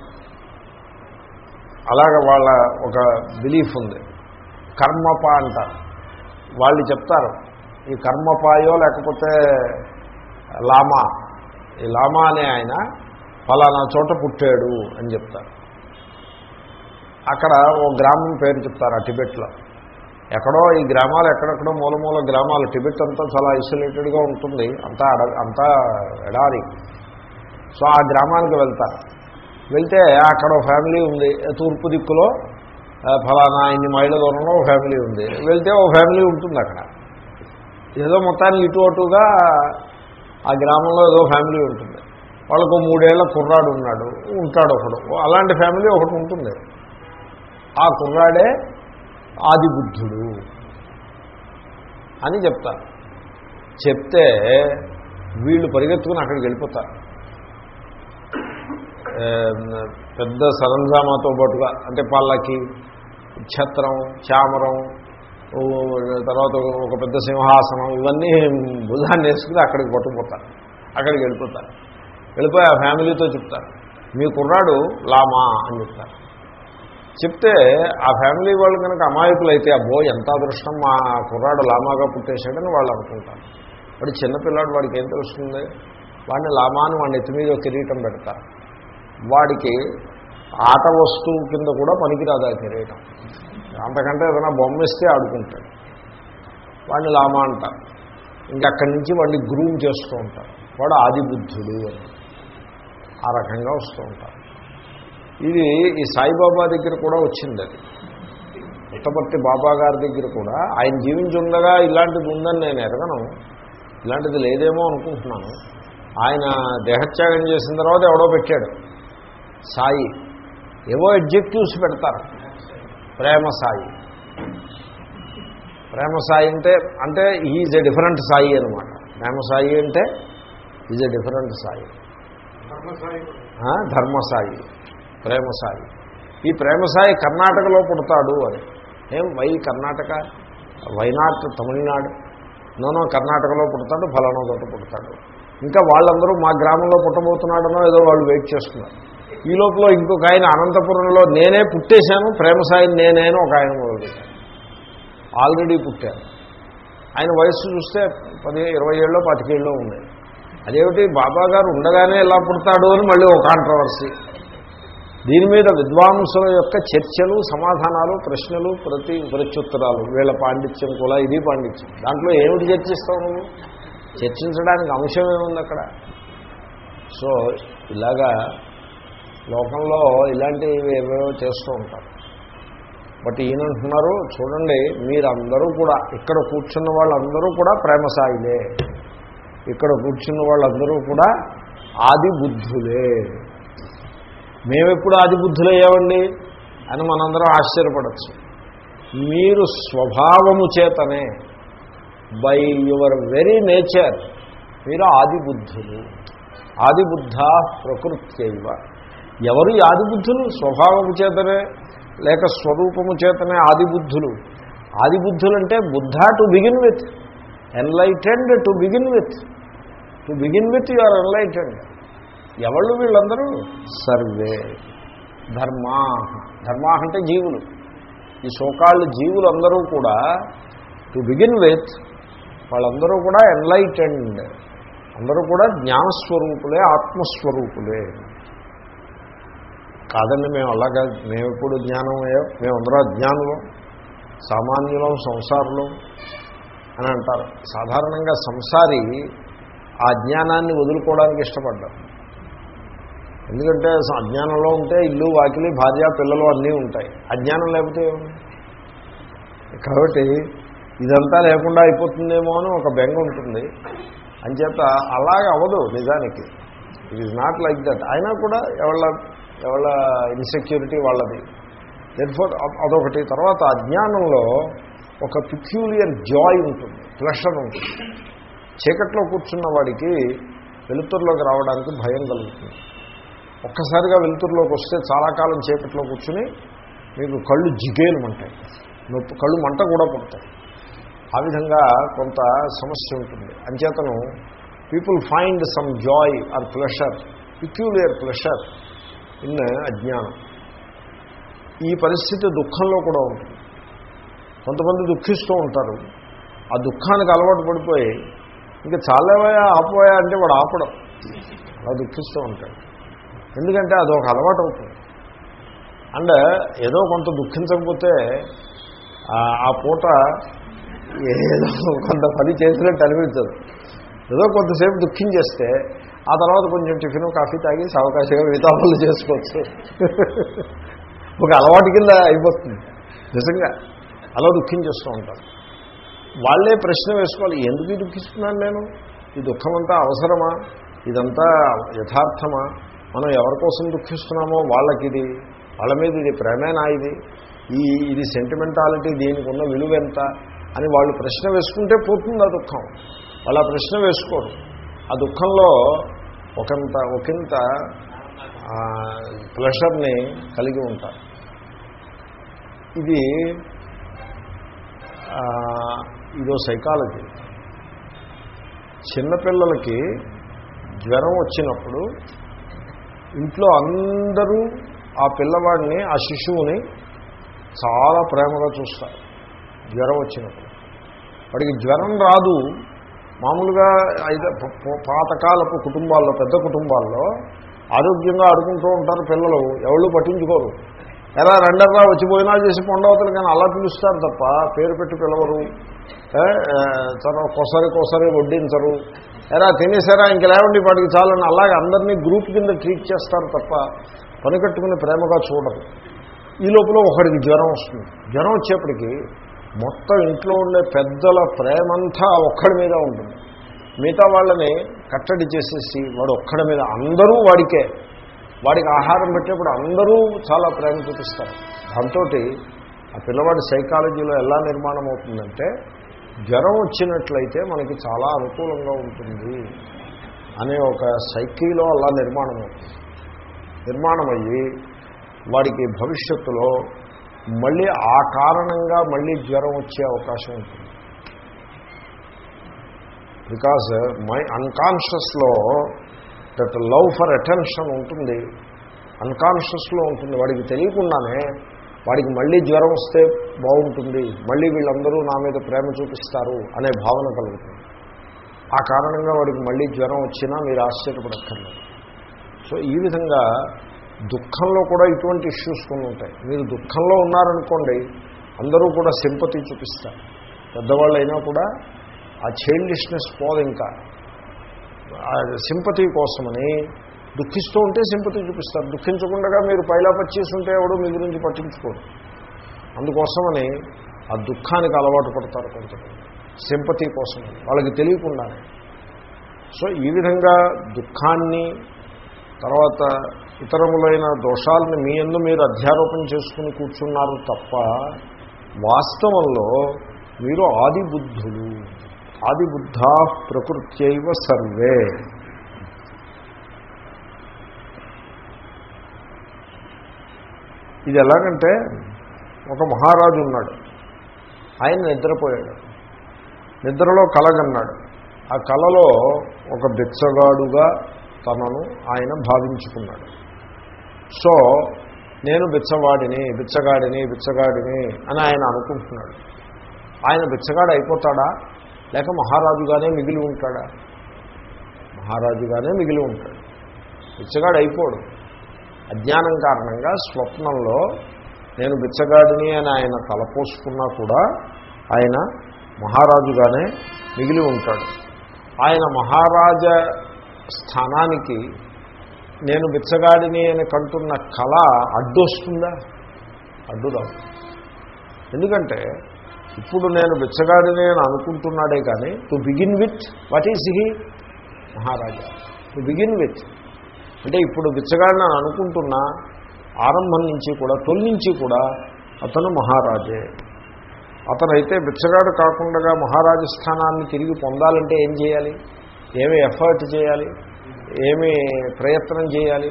Speaker 1: అలాగ వాళ్ళ ఒక బిలీఫ్ ఉంది. కర్మప అంటారు. వాళ్ళు చెప్తారు ఈ కర్మపాయో లేకపోతే లామా ఈ లామా అనే ఆయన ఫలానా చోట పుట్టాడు అని చెప్తారు. అక్కడ ఓ గ్రామం పేరు చెప్తారు ఆ టిబెట్లో. ఎక్కడో ఈ గ్రామాలు ఎక్కడెక్కడో మూల మూల గ్రామాలు టిబెట్ అంతా చాలా ఐసోలేటెడ్గా ఉంటుంది. అంతా అడ అంతా ఎడారి. సో ఆ గ్రామానికి వెళ్తారు వెళ్తే అక్కడ ఫ్యామిలీ ఉంది తూర్పు దిక్కులో ఫలానా ఇన్ని మైళ్ళ దూరంలో ఒక ఫ్యామిలీ ఉంది. వెళ్తే ఒక ఫ్యామిలీ ఉంటుంది అక్కడ. ఏదో మొత్తానికి ఇటు అటుగా ఆ గ్రామంలో ఏదో ఫ్యామిలీ ఉంటుంది. వాళ్ళకు మూడేళ్ళ కుర్రాడు ఉన్నాడు ఉంటాడు ఒకడు. అలాంటి ఫ్యామిలీ ఒకటి ఉంటుంది. ఆ కుర్రాడే ఆది బుద్ధుడు అని చెప్తారు. చెప్తే వీళ్ళు పరిగెత్తుకుని అక్కడికి వెళ్ళిపోతారు. పెద్ద సరంజామాతో పాటుగా అంటే పల్లకి ఛత్రం చామరం తర్వాత ఒక పెద్ద సింహాసనం ఇవన్నీ భుజాన్ని వేసుకుని అక్కడికి పట్టుకుపోతారు. అక్కడికి వెళ్ళిపోతారు. వెళ్ళిపోయి ఆ ఫ్యామిలీతో చెప్తారు. మీ కుర్రాడు లామా అని చెప్తారు. చెప్తే ఆ ఫ్యామిలీ వాళ్ళు కనుక అమాయకులైతే అబ్బో ఎంత అదృష్టం మా కుర్రాడు లామాగా పుట్టేశాడని వాళ్ళు అనుకుంటారు. వాడు చిన్నపిల్లాడు వాడికి ఏం తెలుస్తుంది? వాడిని లామాని వాడిని ఎత్తి మీద కిరీటం పెడతారు. వాడికి ఆట వస్తువు కింద కూడా పనికిరాదు ఆ కిరీటం అంతకంటే ఏదైనా బొమ్మ ఇస్తే ఆడుకుంటాడు. వాడిని లామా అంటారు. ఇంకా అక్కడి నుంచి వాడిని గ్రూమ్ చేస్తూ ఉంటారు. వాడు ఆదిబుద్ధుడు అని. ఆ రకంగా వస్తూ ఉంటారు. ఇది ఈ సాయిబాబా దగ్గర కూడా వచ్చింది అది. పుట్టపర్తి బాబా గారి దగ్గర కూడా ఆయన జీవించుండగా ఇలాంటిది ఉందని నేను ఎరగను. ఇలాంటిది లేదేమో అనుకుంటున్నాను. ఆయన దేహత్యాగం చేసిన తర్వాత ఎవడో పెట్టాడు. సాయి. ఏవో ఎడ్జెక్టివ్స్ పెడతారు. ప్రేమ సాయి. ప్రేమ సాయి అంటే అంటే ఈజ్ ఎ డిఫరెంట్ సాయి అనమాట ప్రేమ సాయి అంటే ఈజ్ ఎ డిఫరెంట్ సాయి. ఆ, ధర్మ సాయి. ప్రేమ సాయి. ఈ ప్రేమ సాయి కర్ణాటకలో పుడతాడు అని. ఏం why Karnataka? Why not Tamil Nadu. No no కర్ణాటకలో పుడతాడు ఫలానా తోట పుడతాడు. ఇంకా వాళ్ళందరూ మా గ్రామంలో పుట్టబోతున్నాడనో ఏదో వాళ్ళు వెయిట్ చేస్తున్నారు. ఈ లోపల ఇంకొక ఆయన అనంతపురంలో నేనే పుట్టేశాను ప్రేమ సాయిని నేనే అని ఒక ఆయన మొదలుపెట్టాను ఆల్రెడీ పుట్టాను ఆయన వయస్సు చూస్తే పది ఇరవై ఏళ్ళలో పాతికేళ్ళలో ఉంది అదేమిటి బాబా గారు ఉండగానే ఎలా పుడతాడు అని మళ్ళీ ఒక కాంట్రవర్సీ దీని మీద విద్వాంసుల యొక్క చర్చలు సమాధానాలు ప్రశ్నలు ప్రతి ప్రత్యుత్తరాలు. వీళ్ళ పాండిత్యం కూడా ఇది పాండిత్యం. దాంట్లో ఏమిటి చర్చిస్తావు నువ్వు? చర్చించడానికి అంశం ఏముంది అక్కడ? సో ఇలాగా లోకంలో ఇలాంటివి ఏవేవో చేస్తూ ఉంటారు. బట్ ఈయనంటున్నారు చూడండి మీరందరూ కూడా ఇక్కడ కూర్చున్న వాళ్ళందరూ కూడా ప్రేమ సాయిలే ఇక్కడ కూర్చున్న వాళ్ళందరూ కూడా ఆది బుద్ధులే మేమెప్పుడు ఆది బుద్ధులయ్యామండి అని మనందరం ఆశ్చర్యపడచ్చు. మీరు స్వభావము చేతనే బై యువర్ వెరీ నేచర్ మీరు ఆది బుద్ధులు ఆది బుద్ధ ఎవరు ఈ స్వభావము చేతనే లేక స్వరూపము చేతనే ఆదిబుద్ధులు. ఆదిబుద్ధులు అంటే Buddha to begin with enlightened to begin with. To begin with you are enlightened. ఎవళ్ళు వీళ్ళందరూ? సర్వే. ధర్మా. ధర్మా అంటే జీవులు. ఈ సోకాళ్ళు జీవులందరూ కూడా టు బిగిన్ విత్ వాళ్ళందరూ కూడా ఎన్లైటెండ్. అందరూ కూడా జ్ఞానస్వరూపులే ఆత్మస్వరూపులే. కాదండి మేము అలాగా మేము ఎప్పుడు జ్ఞానం అయ్యాం అందరూ అజ్ఞానులం సామాన్యులం సంసారులం అని అంటారు. సాధారణంగా సంసారి ఆ అజ్ఞానాన్ని వదులుకోవడానికి ఇష్టపడ్డారు. ఎందుకంటే అజ్ఞానంలో ఉంటే ఇల్లు వాకిలి భార్య పిల్లలు అన్నీ ఉంటాయి. అజ్ఞానం లేకపోతే కాబట్టి ఇదంతా లేకుండా అయిపోతుందేమో అని ఒక బెంగ ఉంటుంది. అంచేత అలాగ అవ్వదు నిజానికి. It is not like that అయినా కూడా ఎవళ్ళ ఎవళ్ళ ఇన్సెక్యూరిటీ వాళ్ళది. దెన్ఫోర్ అదొకటి. తర్వాత అజ్ఞానంలో ఒక పిక్యూలియర్ జాయ్ ఉంటుంది ప్లెషర్ ఉంటుంది. చీకట్లో కూర్చున్న వాడికి వెలుతురులోకి రావడానికి భయం కలుగుతుంది. ఒక్కసారిగా వెలుతురులోకి వస్తే చాలా కాలం చీకట్లో కూర్చుని మీకు కళ్ళు జిగేలమంటాయి. నొప్పి కళ్ళు మంట కూడా పుడతాయి. ఆ విధంగా కొంత సమస్య ఉంటుంది. అంచేతను people find some joy or pleasure peculiar pleasure in అజ్ఞానం. ఈ పరిస్థితి దుఃఖంలో కూడా ఉంటుంది. కొంతమంది దుఃఖిస్తూ ఉంటారు. ఆ దుఃఖానికి అలవాటు పడిపోయి ఇంకా చాలేవయా ఆపోయా అంటే వాడు ఆపడం. అలా దుఃఖిస్తూ ఉంటాడు. ఎందుకంటే అదొక అలవాటు అవుతుంది. అండ్ ఏదో కొంత దుఃఖించకపోతే ఆ పూట ఏదో కొంత పని చేసినట్టు అనిపించదు. ఏదో కొంతసేపు దుఃఖించేస్తే ఆ తర్వాత కొంచెం టిఫిన్ కాఫీ తాగి అవకాశంగా మిగతా చేసుకోవచ్చు. ఒక అలవాటు కింద అయిపోతుంది. నిజంగా అలా దుఃఖించేస్తూ ఉంటారు. వాళ్ళే ప్రశ్న వేసుకోవాలి ఎందుకు దుఃఖిస్తున్నాను నేను? ఈ దుఃఖం అంతా అవసరమా? ఇదంతా యథార్థమా? మనం ఎవరి కోసం దుఃఖిస్తున్నామో వాళ్ళకి ఇది వాళ్ళ మీద ఇది ప్రేమేనా ఇది? ఈ ఇది సెంటిమెంటాలిటీ దీనికి ఉన్న విలువ ఎంత అని వాళ్ళు ప్రశ్న వేసుకుంటే పోతుంది ఆ దుఃఖం. వాళ్ళ ప్రశ్న వేసుకోరు. ఆ దుఃఖంలో ఒకంత ఒకంత ప్రెషర్ని కలిగి ఉంటారు ఇది ఇదో సైకాలజీ చిన్నపిల్లలకి జ్వరం వచ్చినప్పుడు ఇంట్లో అందరూ ఆ పిల్లవాడిని ఆ శిశువుని చాలా ప్రేమగా చూస్తారు. జ్వరం వచ్చినప్పుడు. వాడికి జ్వరం రాదు. మామూలుగా అయితే పాతకాలపు కుటుంబాల్లో పెద్ద కుటుంబాల్లో ఆరోగ్యంగా ఆడుకుంటూ ఉంటారు పిల్లలు. ఎవళ్ళు పట్టించుకోరు. ఎలా రెండర్రా వచ్చి భోజనాలు చేసి పొండవతలు కానీ అలా పిలుస్తారు తప్ప పేరు పెట్టి పిలవరు. తర్వాత కొసరి కొసరి వడ్డించరు. ఎలా తినేసారా? ఇంక లేవండి వాటికి చాలని అలాగే అందరినీ గ్రూప్ కింద ట్రీట్ చేస్తారు తప్ప పని కట్టుకుని ప్రేమగా చూడరు. ఈ లోపల ఒకడికి జ్వరం వస్తుంది. జ్వరం వచ్చేప్పటికి మొత్తం ఇంట్లో ఉండే పెద్దల ప్రేమంతా ఒక్కడి మీద ఉంటుంది. మిగతా వాళ్ళని కట్టడి చేసేసి వాడు ఒక్కడి మీద అందరూ వాడికే. వాడికి ఆహారం పెట్టేప్పుడు అందరూ చాలా ప్రేమ చూపిస్తారు. దాంతో ఆ పిల్లవాడి సైకాలజీలో ఎలా నిర్మాణం అవుతుందంటే జ్వరం వచ్చినట్లయితే మనకి చాలా అనుకూలంగా ఉంటుంది అనే ఒక సైకిల్లో అలా నిర్మాణం అవుతుంది. నిర్మాణం అయ్యి వాడికి భవిష్యత్తులో మళ్ళీ ఆ కారణంగా మళ్ళీ జ్వరం వచ్చే అవకాశం ఉంటుంది. బికాజ్ మై అన్కాన్షియస్లో దట్ లవ్ ఫర్ అటెన్షన్ ఉంటుంది. అన్కాన్షియస్లో ఉంటుంది. వాడికి తెలియకుండానే వాడికి మళ్ళీ జ్వరం వస్తే బాగుంటుంది. మళ్ళీ వీళ్ళందరూ నా మీద ప్రేమ చూపిస్తారు అనే భావన కలుగుతుంది. ఆ కారణంగా వాడికి మళ్ళీ జ్వరం వచ్చినా మీరు ఆశ్చర్యపడక్కర్లేదు. సో ఈ విధంగా దుఃఖంలో కూడా ఇటువంటి ఇష్యూస్ కొన్ని ఉంటాయి. మీరు దుఃఖంలో ఉన్నారనుకోండి అందరూ కూడా సింపతి చూపిస్తారు. పెద్దవాళ్ళు అయినా కూడా ఆ చైల్డిష్నెస్ పోదు ఇంకా. సింపతి కోసమని దుఃఖిస్తూ ఉంటే సింపతి చూపిస్తారు. దుఃఖించకుండా మీరు పైలా పచ్చేసి ఉంటే ఎవడు మీ గురించి పట్టించుకోడు అందుకోసమని ఆ దుఃఖానికి అలవాటు పడతారు కొంతమంది. సింపతి కోసం వాళ్ళకి తెలియకుండానే. సో ఈ విధంగా దుఃఖాన్ని తర్వాత ఇతరములైన దోషాలను మీ ఎందు మీరు అధ్యారోపణ చేసుకుని కూర్చున్నారు తప్ప వాస్తవంలో మీరు ఆదిబుద్ధులు. ఆదిబుద్ధ ప్రకృత్యైవ సర్వే. ఇది ఎలాగంటే ఒక మహారాజు ఉన్నాడు. ఆయన నిద్రపోయాడు. నిద్రలో కలగన్నాడు. ఆ కలలో ఒక బిచ్చగాడుగా తనను ఆయన భావించుకున్నాడు. సో నేను బిచ్చవాడిని బిచ్చగాడిని బిచ్చగాడిని అని ఆయన అనుకుంటున్నాడు. ఆయన బిచ్చగాడు అయిపోతాడా? లేక మహారాజుగానే మిగిలి ఉంటాడా? మహారాజుగానే మిగిలి ఉంటాడు. బిచ్చగాడు అయిపోడు. అజ్ఞానం కారణంగా స్వప్నంలో నేను బిచ్చగాడిని అని ఆయన తలపోసుకున్నా కూడా ఆయన మహారాజుగానే మిగిలి ఉంటాడు. ఆయన మహారాజ స్థానానికి నేను బిచ్చగాడిని అని కంటున్న కళ అడ్డొస్తుందా? అడ్డు రాదు. ఎందుకంటే ఇప్పుడు నేను బిచ్చగాడిని అని అనుకుంటున్నాడే కానీ to begin with what is he Maharaja. To begin with అంటే ఇప్పుడు బిచ్చగాడిని అని అనుకుంటున్నా ఆరంభం నుంచి కూడా తొలి నుంచి కూడా అతను మహారాజే. అతనైతే బిచ్చగాడు కాకుండా మహారాజు స్థానాన్ని తిరిగి పొందాలంటే ఏం చేయాలి? ఏమి ఎఫర్ట్ చేయాలి? ఏమి ప్రయత్నం చేయాలి?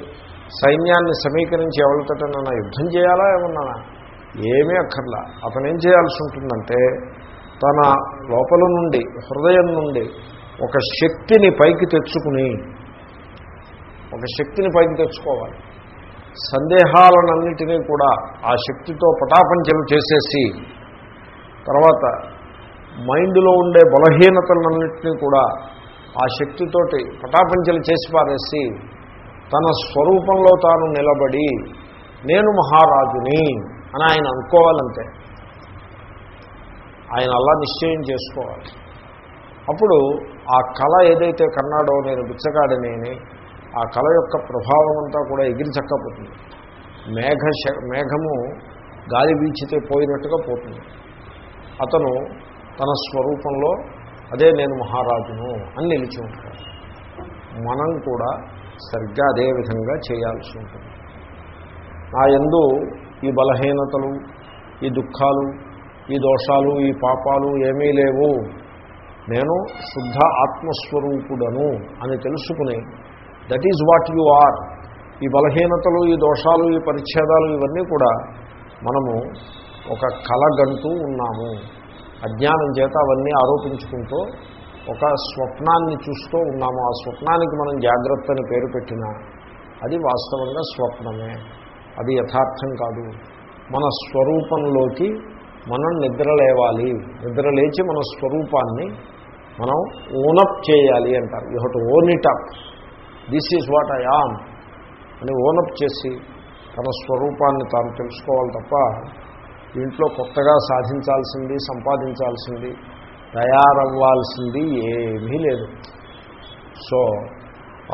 Speaker 1: సైన్యాన్ని సమీకరించి ఎవరితోటైనా యుద్ధం చేయాలా ఏమన్నా ఏమీ అక్కర్లా. అతను ఏం చేయాల్సి ఉంటుందంటే తన లోపల నుండి హృదయం నుండి ఒక శక్తిని పైకి తెచ్చుకుని ఒక శక్తిని పైకి తెచ్చుకోవాలి. సందేహాలన్నిటినీ కూడా ఆ శక్తితో పటాపంచలు చేసేసి తర్వాత మైండ్లో ఉండే బలహీనతలన్నింటినీ కూడా ఆ శక్తితోటి పటాపంచలు చేసి పారేసి తన స్వరూపంలో తాను నిలబడి నేను మహారాజుని అని ఆయన అనుకోవాలంటే ఆయన అలా నిశ్చయం చేసుకోవాలి. అప్పుడు ఆ కళ ఏదైతే కన్నాడో నేను బిచ్చగాడినేని ఆ కళ యొక్క ప్రభావం అంతా కూడా ఎగిరి చక్కపోతుంది. మేఘ మేఘము గాలి వీచితే పోయినట్టుగా పోతుంది. అతను తన స్వరూపంలో అదే నేను మహారాజును అని నిలిచి ఉంటాడు మనం కూడా సరిగ్గా అదే విధంగా చేయాల్సి ఉంటుంది. నా ఎందు ఈ బలహీనతలు ఈ దుఃఖాలు ఈ దోషాలు ఈ పాపాలు ఏమీ లేవు. నేను శుద్ధ ఆత్మస్వరూపుడను అని తెలుసుకుని that is what you are ఈ బలహీనతలు ఈ దోషాలు ఈ పరిచ్ఛేదాలు ఇవన్నీ కూడా మనము ఒక కలగంటూ ఉన్నాము. అజ్ఞానం చేత అవన్నీ ఆరోపించుకుంటూ ఒక స్వప్నాన్ని చూస్తూ ఉన్నాము. ఆ స్వప్నానికి మనం జాగ్రత్త అని పేరు పెట్టినా అది వాస్తవంగా స్వప్నమే. అది యథార్థం కాదు. మన స్వరూపంలోకి మనం నిద్రలేవాలి నిద్రలేచి మన స్వరూపాన్ని మనం ఓనప్ చేయాలి అంటారు. You have to own it up this is what I am అని ఓనప్ చేసి తన స్వరూపాన్ని తాను తెలుసుకోవాలి తప్ప దీంట్లో కొత్తగా సాధించాల్సింది సంపాదించాల్సింది తయారవ్వాల్సింది ఏమీ లేదు. సో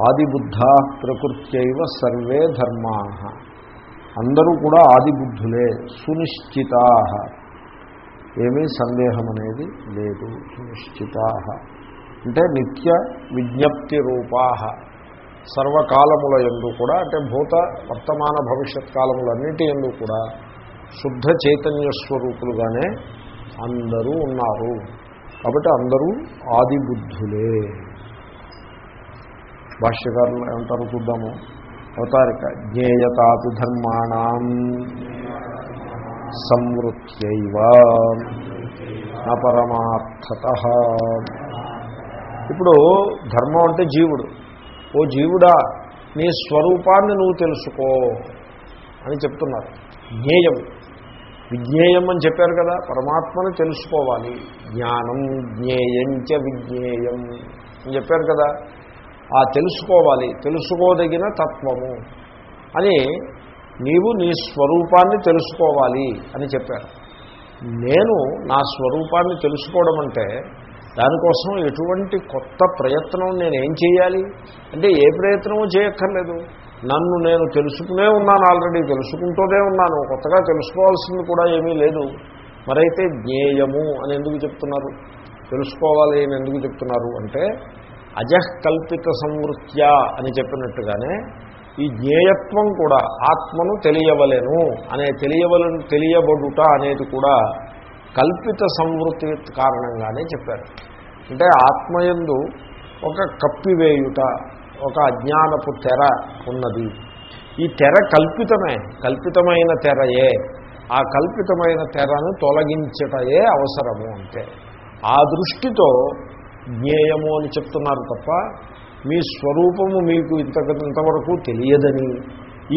Speaker 1: ఆదిబుద్ధ ప్రకృత్యైవ సర్వే ధర్మా. అందరూ కూడా ఆదిబుద్ధులే సునిశ్చితా. ఏమీ సందేహం అనేది లేదు సునిశ్చితా. అంటే నిత్య విజ్ఞప్తి రూపా. సర్వకాలముల ఎందు కూడా అంటే భూత వర్తమాన భవిష్యత్ కాలములన్నిటి ఎందు కూడా శుద్ధ చైతన్య స్వరూపులుగానే అందరూ ఉన్నారు. కాబట్టి అందరూ ఆదిబుద్ధులే. భాష్యకారులు ఏమంటారు చూద్దాము. అవతారిక. జ్ఞేయతాపి ధర్మాణం సంవృత్యైవ. పరమార్థత. ఇప్పుడు ధర్మం అంటే జీవుడు. ఓ జీవుడా నీ స్వరూపాన్ని నువ్వు తెలుసుకో అని చెప్తున్నారు. జ్ఞేయం విజ్ఞేయం అని చెప్పారు కదా పరమాత్మను తెలుసుకోవాలి. జ్ఞానం జ్ఞేయంచ విజ్ఞేయం అని చెప్పారు కదా ఆ తెలుసుకోవాలి తెలుసుకోదగిన తత్వము. అని నీవు నీ స్వరూపాన్ని తెలుసుకోవాలి అని చెప్పారు. నేను నా స్వరూపాన్ని తెలుసుకోవడం అంటే దానికోసం ఎటువంటి కొత్త ప్రయత్నం నేనేం చేయాలి? అంటే ఏ ప్రయత్నము చేయక్కర్లేదు. నన్ను నేను తెలుసుకునే ఉన్నాను ఆల్రెడీ తెలుసుకుంటూనే ఉన్నాను. కొత్తగా తెలుసుకోవాల్సింది కూడా ఏమీ లేదు. మరైతే జ్ఞేయము అని ఎందుకు చెప్తున్నారు? తెలుసుకోవాలి అని ఎందుకు చెప్తున్నారు? అంటే అజకల్పిత సంవృత్య అని చెప్పినట్టుగానే ఈ జ్ఞేయత్వం కూడా ఆత్మను తెలియవలేను అనే తెలియవలను తెలియబడుట అనేది కూడా కల్పిత సంవృత్తి కారణంగానే చెప్పారు. అంటే ఆత్మయందు ఒక కప్పివేయుట ఒక అజ్ఞానపు తెర ఉన్నది. ఈ తెర కల్పితమే కల్పితమైన తెరయే. ఆ కల్పితమైన తెరను తొలగించటయే అవసరము అంతే. ఆ దృష్టితో జ్ఞేయము అని చెప్తున్నారు తప్ప మీ స్వరూపము మీకు ఇంత ఇంతవరకు తెలియదని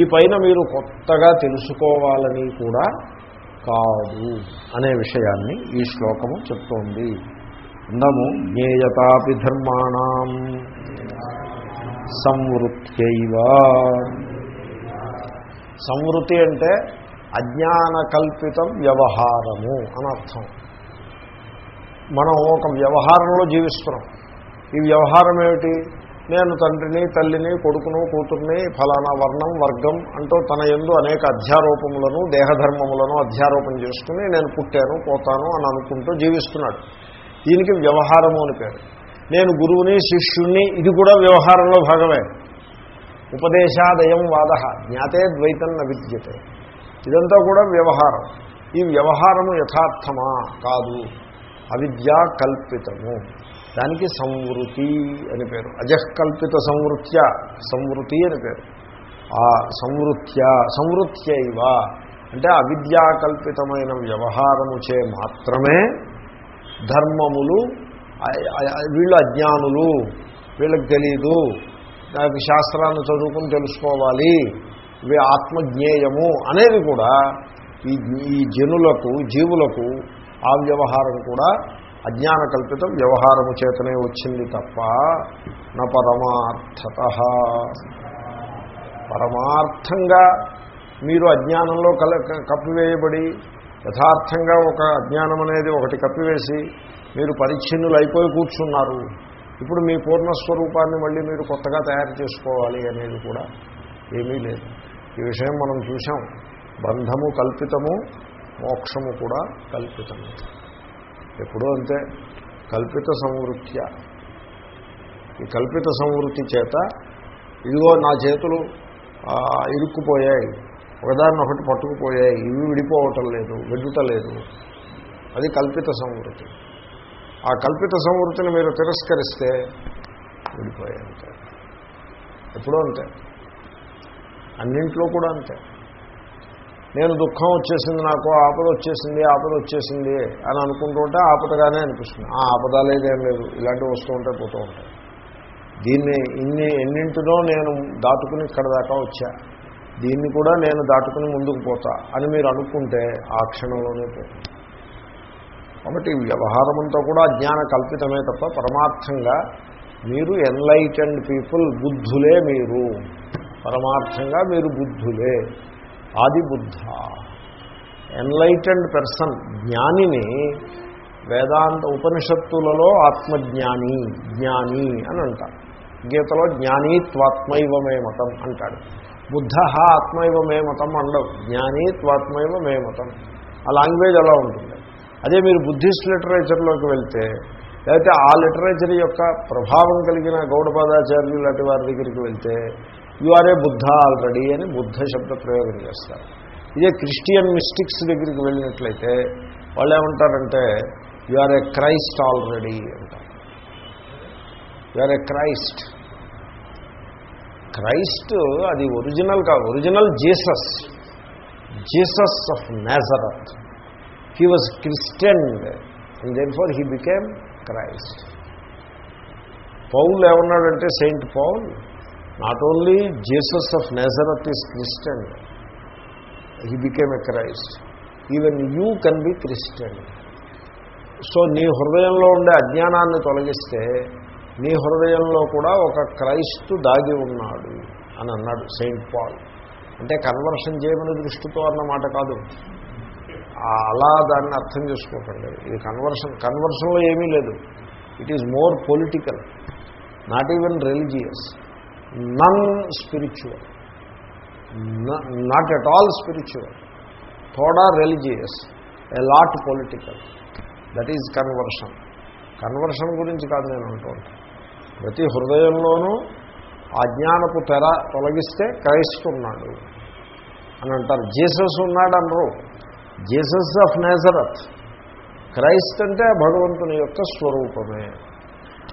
Speaker 1: ఈ పైన మీరు కొత్తగా తెలుసుకోవాలని కూడా కాదు అనే విషయాన్ని ఈ శ్లోకము చెప్తోంది. అందము జ్ఞేయతాపి ధర్మాణం. సంవృత్యైవ. సంవృతి అంటే అజ్ఞాన కల్పితం వ్యవహారము అని అర్థం. మనం ఒక వ్యవహారంలో జీవిస్తున్నాం. ఈ వ్యవహారం ఏమిటి? నేను తండ్రిని తల్లిని కొడుకును కూతుర్ని ఫలానా వర్ణం వర్గం అంటూ తన ఎందు అనేక అధ్యారోపములను దేహధర్మములను అధ్యారోపణ చేసుకుని నేను పుట్టాను పోతాను అని అనుకుంటూ జీవిస్తున్నాడు. దీనికి వ్యవహారము అని పేరు. నేను గురువుని శిష్యుణ్ణి ఇది కూడా వ్యవహారంలో భాగమే. ఉపదేశాదయం వాద జ్ఞాతే ద్వైతం న విద్యతే. ఇదంతా కూడా వ్యవహారం. ఈ వ్యవహారము యథార్థమా? కాదు. అవిద్యా కల్పితము. దానికి సంవృతి అని పేరు. అజకల్పిత సంవృత్య సంవృతి అని పేరు. ఆ సంవృత్య సంవృత్యైవ అంటే అవిద్యాకల్పితమైన వ్యవహారము చే మాత్రమే ధర్మములు వీళ్ళు అజ్ఞానులు వీళ్ళకి తెలీదు. నాకు శాస్త్రాన్ని చదువుకుని తెలుసుకోవాలి. ఇవి ఆత్మజ్ఞేయము అనేది కూడా ఈ ఈ జనులకు జీవులకు ఆ వ్యవహారం కూడా అజ్ఞాన కల్పితం వ్యవహారము చేతనే వచ్చింది తప్ప నా పరమార్థత. పరమార్థంగా మీరు అజ్ఞానంలో కల కప్పివేయబడి యథార్థంగా ఒక అజ్ఞానం అనేది ఒకటి కప్పివేసి మీరు పరిచ్ఛిన్నులు అయిపోయి కూర్చున్నారు. ఇప్పుడు మీ పూర్ణస్వరూపాన్ని మళ్ళీ మీరు కొత్తగా తయారు చేసుకోవాలి అనేది కూడా ఏమీ లేదు. ఈ విషయం మనం చూసాం బంధము కల్పితము మోక్షము కూడా కల్పితము. ఎప్పుడూ అంతే. కల్పిత సంవృత్య. ఈ కల్పిత సంవృత్తి చేత ఇదిగో నా చేతులు ఇరుక్కుపోయాయి. ఒకదాన్ని ఒకటి పట్టుకుపోయాయి. ఇవి విడిపోవటం లేదు వెడ్డుటలేదు అది కల్పిత సంవృత్తి. ఆ కల్పిత సంవృత్తిని మీరు తిరస్కరిస్తే విడిపోయాయి అంతే. ఎప్పుడూ అంతే. అన్నింట్లో కూడా అంతే. నేను దుఃఖం వచ్చేసింది నాకు ఆపద వచ్చేసింది ఆపద వచ్చేసింది అని అనుకుంటుంటే ఆపదగానే అనిపిస్తుంది. ఆ ఆపద లేదేం లేదు ఇలాంటివి వస్తూ ఉంటాయి పోతూ ఉంటాయి. దీన్ని ఇన్ని ఎన్నింటినో నేను దాటుకుని ఇక్కడ దాకా వచ్చా? దీన్ని కూడా నేను దాటుకుని ముందుకు పోతా అని మీరు అనుకుంటే ఆ క్షణంలోనే పోతుంది. కాబట్టి వ్యవహారం అంతా కూడా అజ్ఞాన కల్పితమే తప్ప పరమార్థంగా మీరు ఎన్లైటెండ్ పీపుల్ బుద్ధులే మీరు. పరమార్థంగా మీరు బుద్ధులే. ఆది బుద్ధ. ఎన్లైటెండ్ పర్సన్ జ్ఞానిని వేదాంత ఉపనిషత్తులలో ఆత్మజ్ఞాని జ్ఞాని అని అంటారు. గీతలో జ్ఞానీత్వాత్మైవమే మతం అంటాడు బుద్ధ ఆత్మైవమే మతం అండవు. జ్ఞానీత్వాత్మైవమే మతం. ఆ లాంగ్వేజ్ అలా ఉంటుంది. అదే మీరు బుద్ధిస్ట్ లిటరేచర్లోకి వెళ్తే లేకపోతే ఆ లిటరేచర్ యొక్క ప్రభావం కలిగిన గౌడపాదాచార్యులు లాంటి వారి దగ్గరికి వెళ్తే you are a Buddha already అని బుద్ధ శబ్ద ప్రయోగం చేస్తారు. ఇదే క్రిస్టియన్ మిస్టిక్స్ దగ్గరికి వెళ్ళినట్లయితే వాళ్ళు ఏమంటారంటే you are a Christ already అంటారు. You are a Christ Christ అది ఒరిజినల్ కాదు original Jesus Jesus of Nazareth he was Christian and then for he became Christ Paul ఏమన్నాడంటే saint Paul not only Jesus of Nazareth is Christian he became a Christ even you can be Christian so నీ హృదయంలో ఉండే అజ్ఞానాన్ని తొలగిస్తే నీ హృదయంలో కూడా ఒక క్రైస్తు దాగి ఉన్నాడు అని అన్నాడు సెయింట్ పాల్ అంటే కన్వర్షన్ చేయమని దృష్టితో అన్నమాట కాదు. అలా దాన్ని అర్థం చేసుకోకండి ఇది కన్వర్షన్ కన్వర్షన్లో ఏమీ లేదు. It is more political not even religious none spiritual not at all spiritual థోడా religious a lot political that is conversion conversion గురించి కాదు నేను అంటుంటా ప్రతి హృదయంలోనూ అజ్ఞానపు తెర తొలగిస్తే క్రైస్తు ఉన్నాడు. అని అంటారు. జీసస్ ఉన్నాడు అనరు జీసస్ ఆఫ్ నేజరత్ క్రైస్ట్ అంటే భగవంతుని యొక్క స్వరూపమే.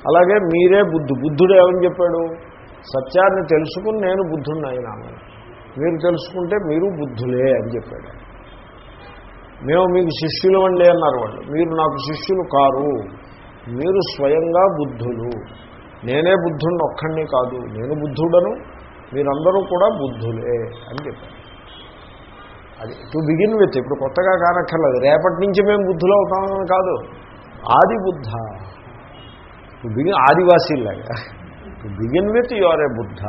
Speaker 1: అలాగే మీరే బుద్ధు బుద్ధుడు ఏమని చెప్పాడు? సత్యాన్ని తెలుసుకుని నేను బుద్ధుడిని అయినాను. మీరు తెలుసుకుంటే మీరు బుద్ధులే అని చెప్పాడు. మేము మీకు శిష్యులు అండి అన్నారు వాళ్ళు. మీరు నాకు శిష్యులు కారు. మీరు స్వయంగా బుద్ధులు. నేనే బుద్ధుడిని ఒక్కడిని కాదు. నేను బుద్ధుడను. మీరందరూ కూడా బుద్ధులే అని చెప్పారు అది టు బిగిన్ విత్. ఇప్పుడు కొత్తగా కానక్కర్లేదు. రేపటి నుంచి మేము బుద్ధులు అవుతామని కాదు. ఆది Buddha. To begin ఆదివాసీలాగా to begin with you are a Buddha.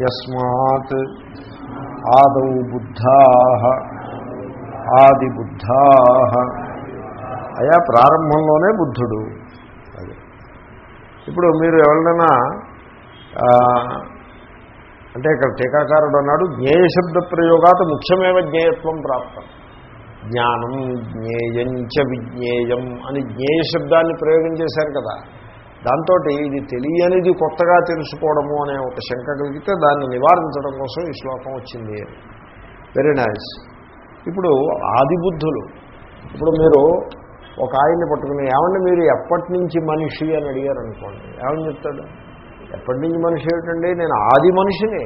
Speaker 1: యస్మాత్ ఆదౌ బుద్ధా ఆది బుద్ధా. అయా ప్రారంభంలోనే బుద్ధుడు. అది. ఇప్పుడు మీరు ఎవరినైనా అంటే ఇక్కడ టీకాకారుడు అన్నాడు జ్ఞేయశబ్ద ప్రయోగాత ముఖ్యమేవ జ్ఞేయత్వం ప్రాప్తం. జ్ఞానం జ్ఞేయంచ విజ్ఞేయం అని జ్ఞేయ శబ్దాన్ని ప్రయోగం చేశారు కదా. దాంతో ఇది తెలియనిది కొత్తగా తెలుసుకోవడము అనే ఒక శంక కలిగితే దాన్ని నివారించడం కోసం ఈ శ్లోకం వచ్చింది. వెరీ నైస్ ఇప్పుడు ఆదిబుద్ధులు ఇప్పుడు మీరు ఒక ఆయన్ని పట్టుకుని ఏమంటే మీరు ఎప్పటి నుంచి మనిషి? అని అడిగారు అనుకోండి ఏమని చెప్తాడు? ఎప్పటి నుంచి మనిషి ఏమిటండి? నేను ఆది మనిషిని.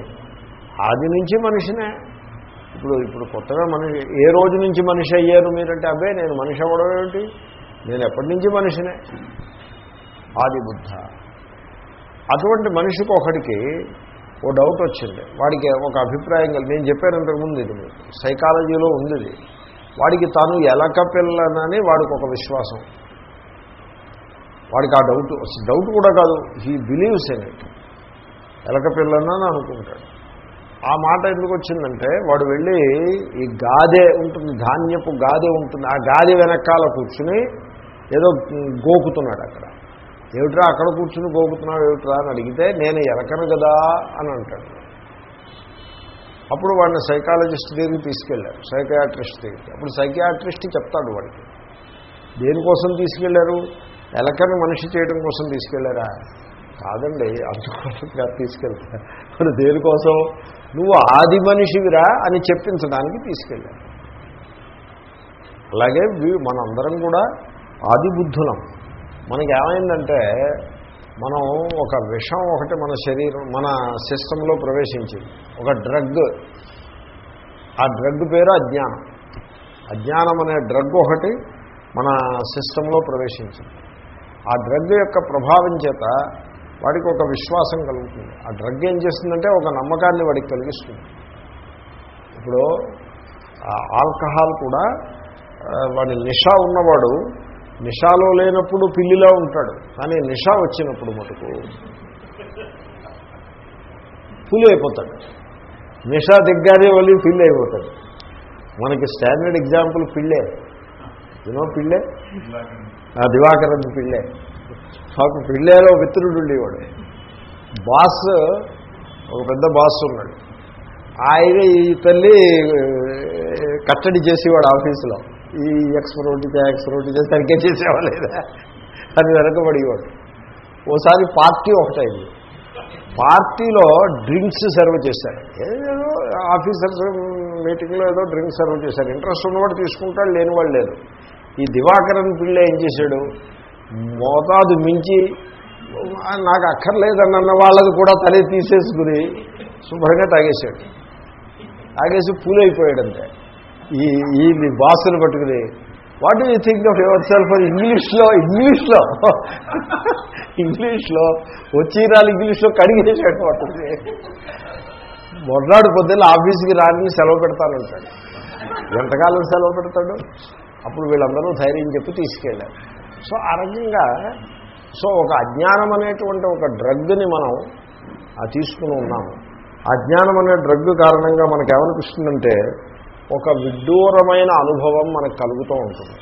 Speaker 1: ఆది నుంచి మనిషినే. ఇప్పుడు ఇప్పుడు కొత్తగా మనిషి ఏ రోజు నుంచి మనిషి అయ్యారు మీరంటే అబ్బే నేను మనిషి అవ్వడం ఏమిటి? నేను ఎప్పటి నుంచి మనిషినే? ఆది బుద్ధ. అటువంటి మనిషికి ఒకడికి ఓ డౌట్ వచ్చింది. వాడికి ఒక అభిప్రాయం కలిగి నేను చెప్పాను ఇంతకుముందు ఇది సైకాలజీలో ఉంది ఇది. వాడికి తాను ఎలక పిల్లనని వాడికి ఒక విశ్వాసం. వాడికి ఆ డౌట్ డౌట్ కూడా కాదు. హీ బిలీవ్స్ ఇన్ ఇట్ ఎలక పిల్లనని అనుకుంటాడు. ఆ మాట ఎందుకు వచ్చిందంటే వాడు వెళ్ళి ఈ గాదే ఉంటుంది ధాన్యపు గాదే ఉంటుంది ఆ గాది వెనకాల కూర్చుని ఏదో గోకుతున్నాడు అక్కడ. ఏమిట్రా అక్కడ కూర్చుని గోకుతున్నావు ఏమిట్రా అని అడిగితే నేను ఎలకను కదా అని అంటాడు. అప్పుడు వాడిని సైకాలజిస్ట్ దగ్గరికి తీసుకెళ్ళారు సైకియాట్రిస్ట్ దగ్గరికి. అప్పుడు సైకియాట్రిస్ట్ చెప్తాడు వాడికి దేనికోసం తీసుకెళ్ళారు ఎలకను మనిషి చేయడం కోసం తీసుకెళ్ళారా కాదండి అందుకోసం కాదు తీసుకెళ్తా. మరి దేనికోసం? నువ్వు ఆది మనిషివిరా అని చెప్పించడానికి తీసుకెళ్ళారు. అలాగే మనందరం కూడా ఆది బుద్ధులం. మనకి ఏమైందంటే మనం ఒక విషం ఒకటి మన శరీరం మన సిస్టంలో ప్రవేశించింది. ఒక డ్రగ్. ఆ డ్రగ్ పేరు అజ్ఞానం. అజ్ఞానం అనే డ్రగ్ ఒకటి మన సిస్టంలో ప్రవేశించింది. ఆ డ్రగ్ యొక్క ప్రభావం చేత వాడికి ఒక విశ్వాసం కలుగుతుంది. ఆ డ్రగ్ ఏం చేస్తుందంటే ఒక నమ్మకాన్ని వాడికి కలిగిస్తుంది. ఇప్పుడు ఆ ఆల్కహాల్ కూడా వాడి నిషా ఉన్నవాడు నిషాలో లేనప్పుడు పిల్లిలా ఉంటాడు. కానీ నిషా వచ్చినప్పుడు మటుకు పులి అయిపోతాడు. నిషా దగ్గరే వెళ్ళి పిల్లి అయిపోతాడు. మనకి స్టాండర్డ్ ఎగ్జాంపుల్ పిల్లే. యూనో పిల్లే? దివాకరం పిల్లే మాకు పిల్లేలో మిత్రుడు ఉండేవాడు. బాస్ ఒక పెద్ద బాస్ ఉన్నాడు. ఆయన ఈ తల్లి కట్టడి చేసేవాడు ఆఫీసులో. ఈ ఎక్స్ రోడ్డు ఎక్స్ రోడ్డు చేసి సరిగ్గా చేసేవా లేదా అని వెనకబడేవాడు. ఓసారి పార్టీ ఒకటైంది. పార్టీలో డ్రింక్స్ సర్వ్ చేశారు. ఏదో ఆఫీసర్స్ మీటింగ్లో ఏదో డ్రింక్స్ సర్వ్ చేశారు. ఇంట్రెస్ట్ ఉన్నవాడు తీసుకుంటాడు లేనివాడు లేదు. ఈ దివాకరన్ పిల్ల ఏం చేశాడు? మోతాదు మించి "ఆ, నాకు అక్కర్లేదన్న వాళ్ళది కూడా తలే తీసేసుకుని శుభ్రంగా తాగేశాడు. తాగేసి పూలైపోయాడు అంతే ఈ ఈ బాసులు పట్టుకుని what you think of yourself అని ఇంగ్లీష్లో ఇంగ్లీష్లో ఇంగ్లీష్లో వచ్చిరాలు ఇంగ్లీష్లో కడిగేసాడు పట్టుకుని మొదలాడు పొద్దున్న ఆఫీస్కి రాని సెలవు పెడతానంటాడు. ఎంతకాలం సెలవు పెడతాడు? అప్పుడు వీళ్ళందరూ ధైర్యం చెప్పి తీసుకెళ్ళారు. సో ఆ రకంగా సో ఒక అజ్ఞానం అనేటువంటి ఒక డ్రగ్ని మనం తీసుకుని ఉన్నాము అజ్ఞానం అనే డ్రగ్ కారణంగా మనకేమనిపిస్తుందంటే ఒక విడ్డూరమైన అనుభవం మనకు కలుగుతూ ఉంటుంది.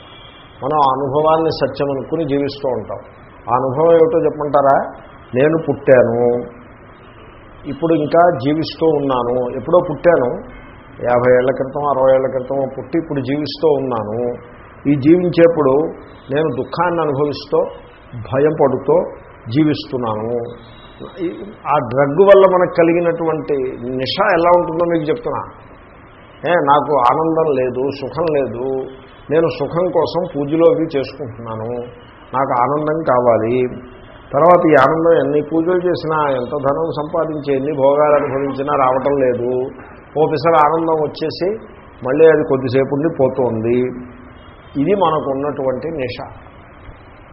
Speaker 1: మనం ఆ అనుభవాన్ని సత్యం అనుకుని జీవిస్తూ ఉంటాం. ఆ అనుభవం ఏమిటో చెప్పమంటారా? నేను పుట్టాను. ఇప్పుడు ఇంకా జీవిస్తూ ఉన్నాను. ఎప్పుడో పుట్టాను. యాభై ఏళ్ళ క్రితం అరవై ఏళ్ళ క్రితం పుట్టి ఇప్పుడు జీవిస్తూ ఉన్నాను. ఈ జీవించేప్పుడు నేను దుఃఖాన్ని అనుభవిస్తూ భయం పడుతూ జీవిస్తున్నాను. ఆ డ్రగ్ వల్ల మనకు కలిగినటువంటి నిష ఎలా ఉంటుందో మీకు చెప్తున్నా. ఏ నాకు ఆనందం లేదు సుఖం లేదు. నేను సుఖం కోసం పూజలో అవి చేసుకుంటున్నాను. నాకు ఆనందం కావాలి. తర్వాత ఈ ఆనందం ఎన్ని పూజలు చేసినా ఎంత ధనం సంపాదించి ఎన్ని భోగాలు అనుభవించినా రావటం లేదు. ఓపిసరి ఆనందం వచ్చేసి మళ్ళీ అది కొద్దిసేపు ఉండి పోతుంది. ఇది మనకు ఉన్నటువంటి నిష.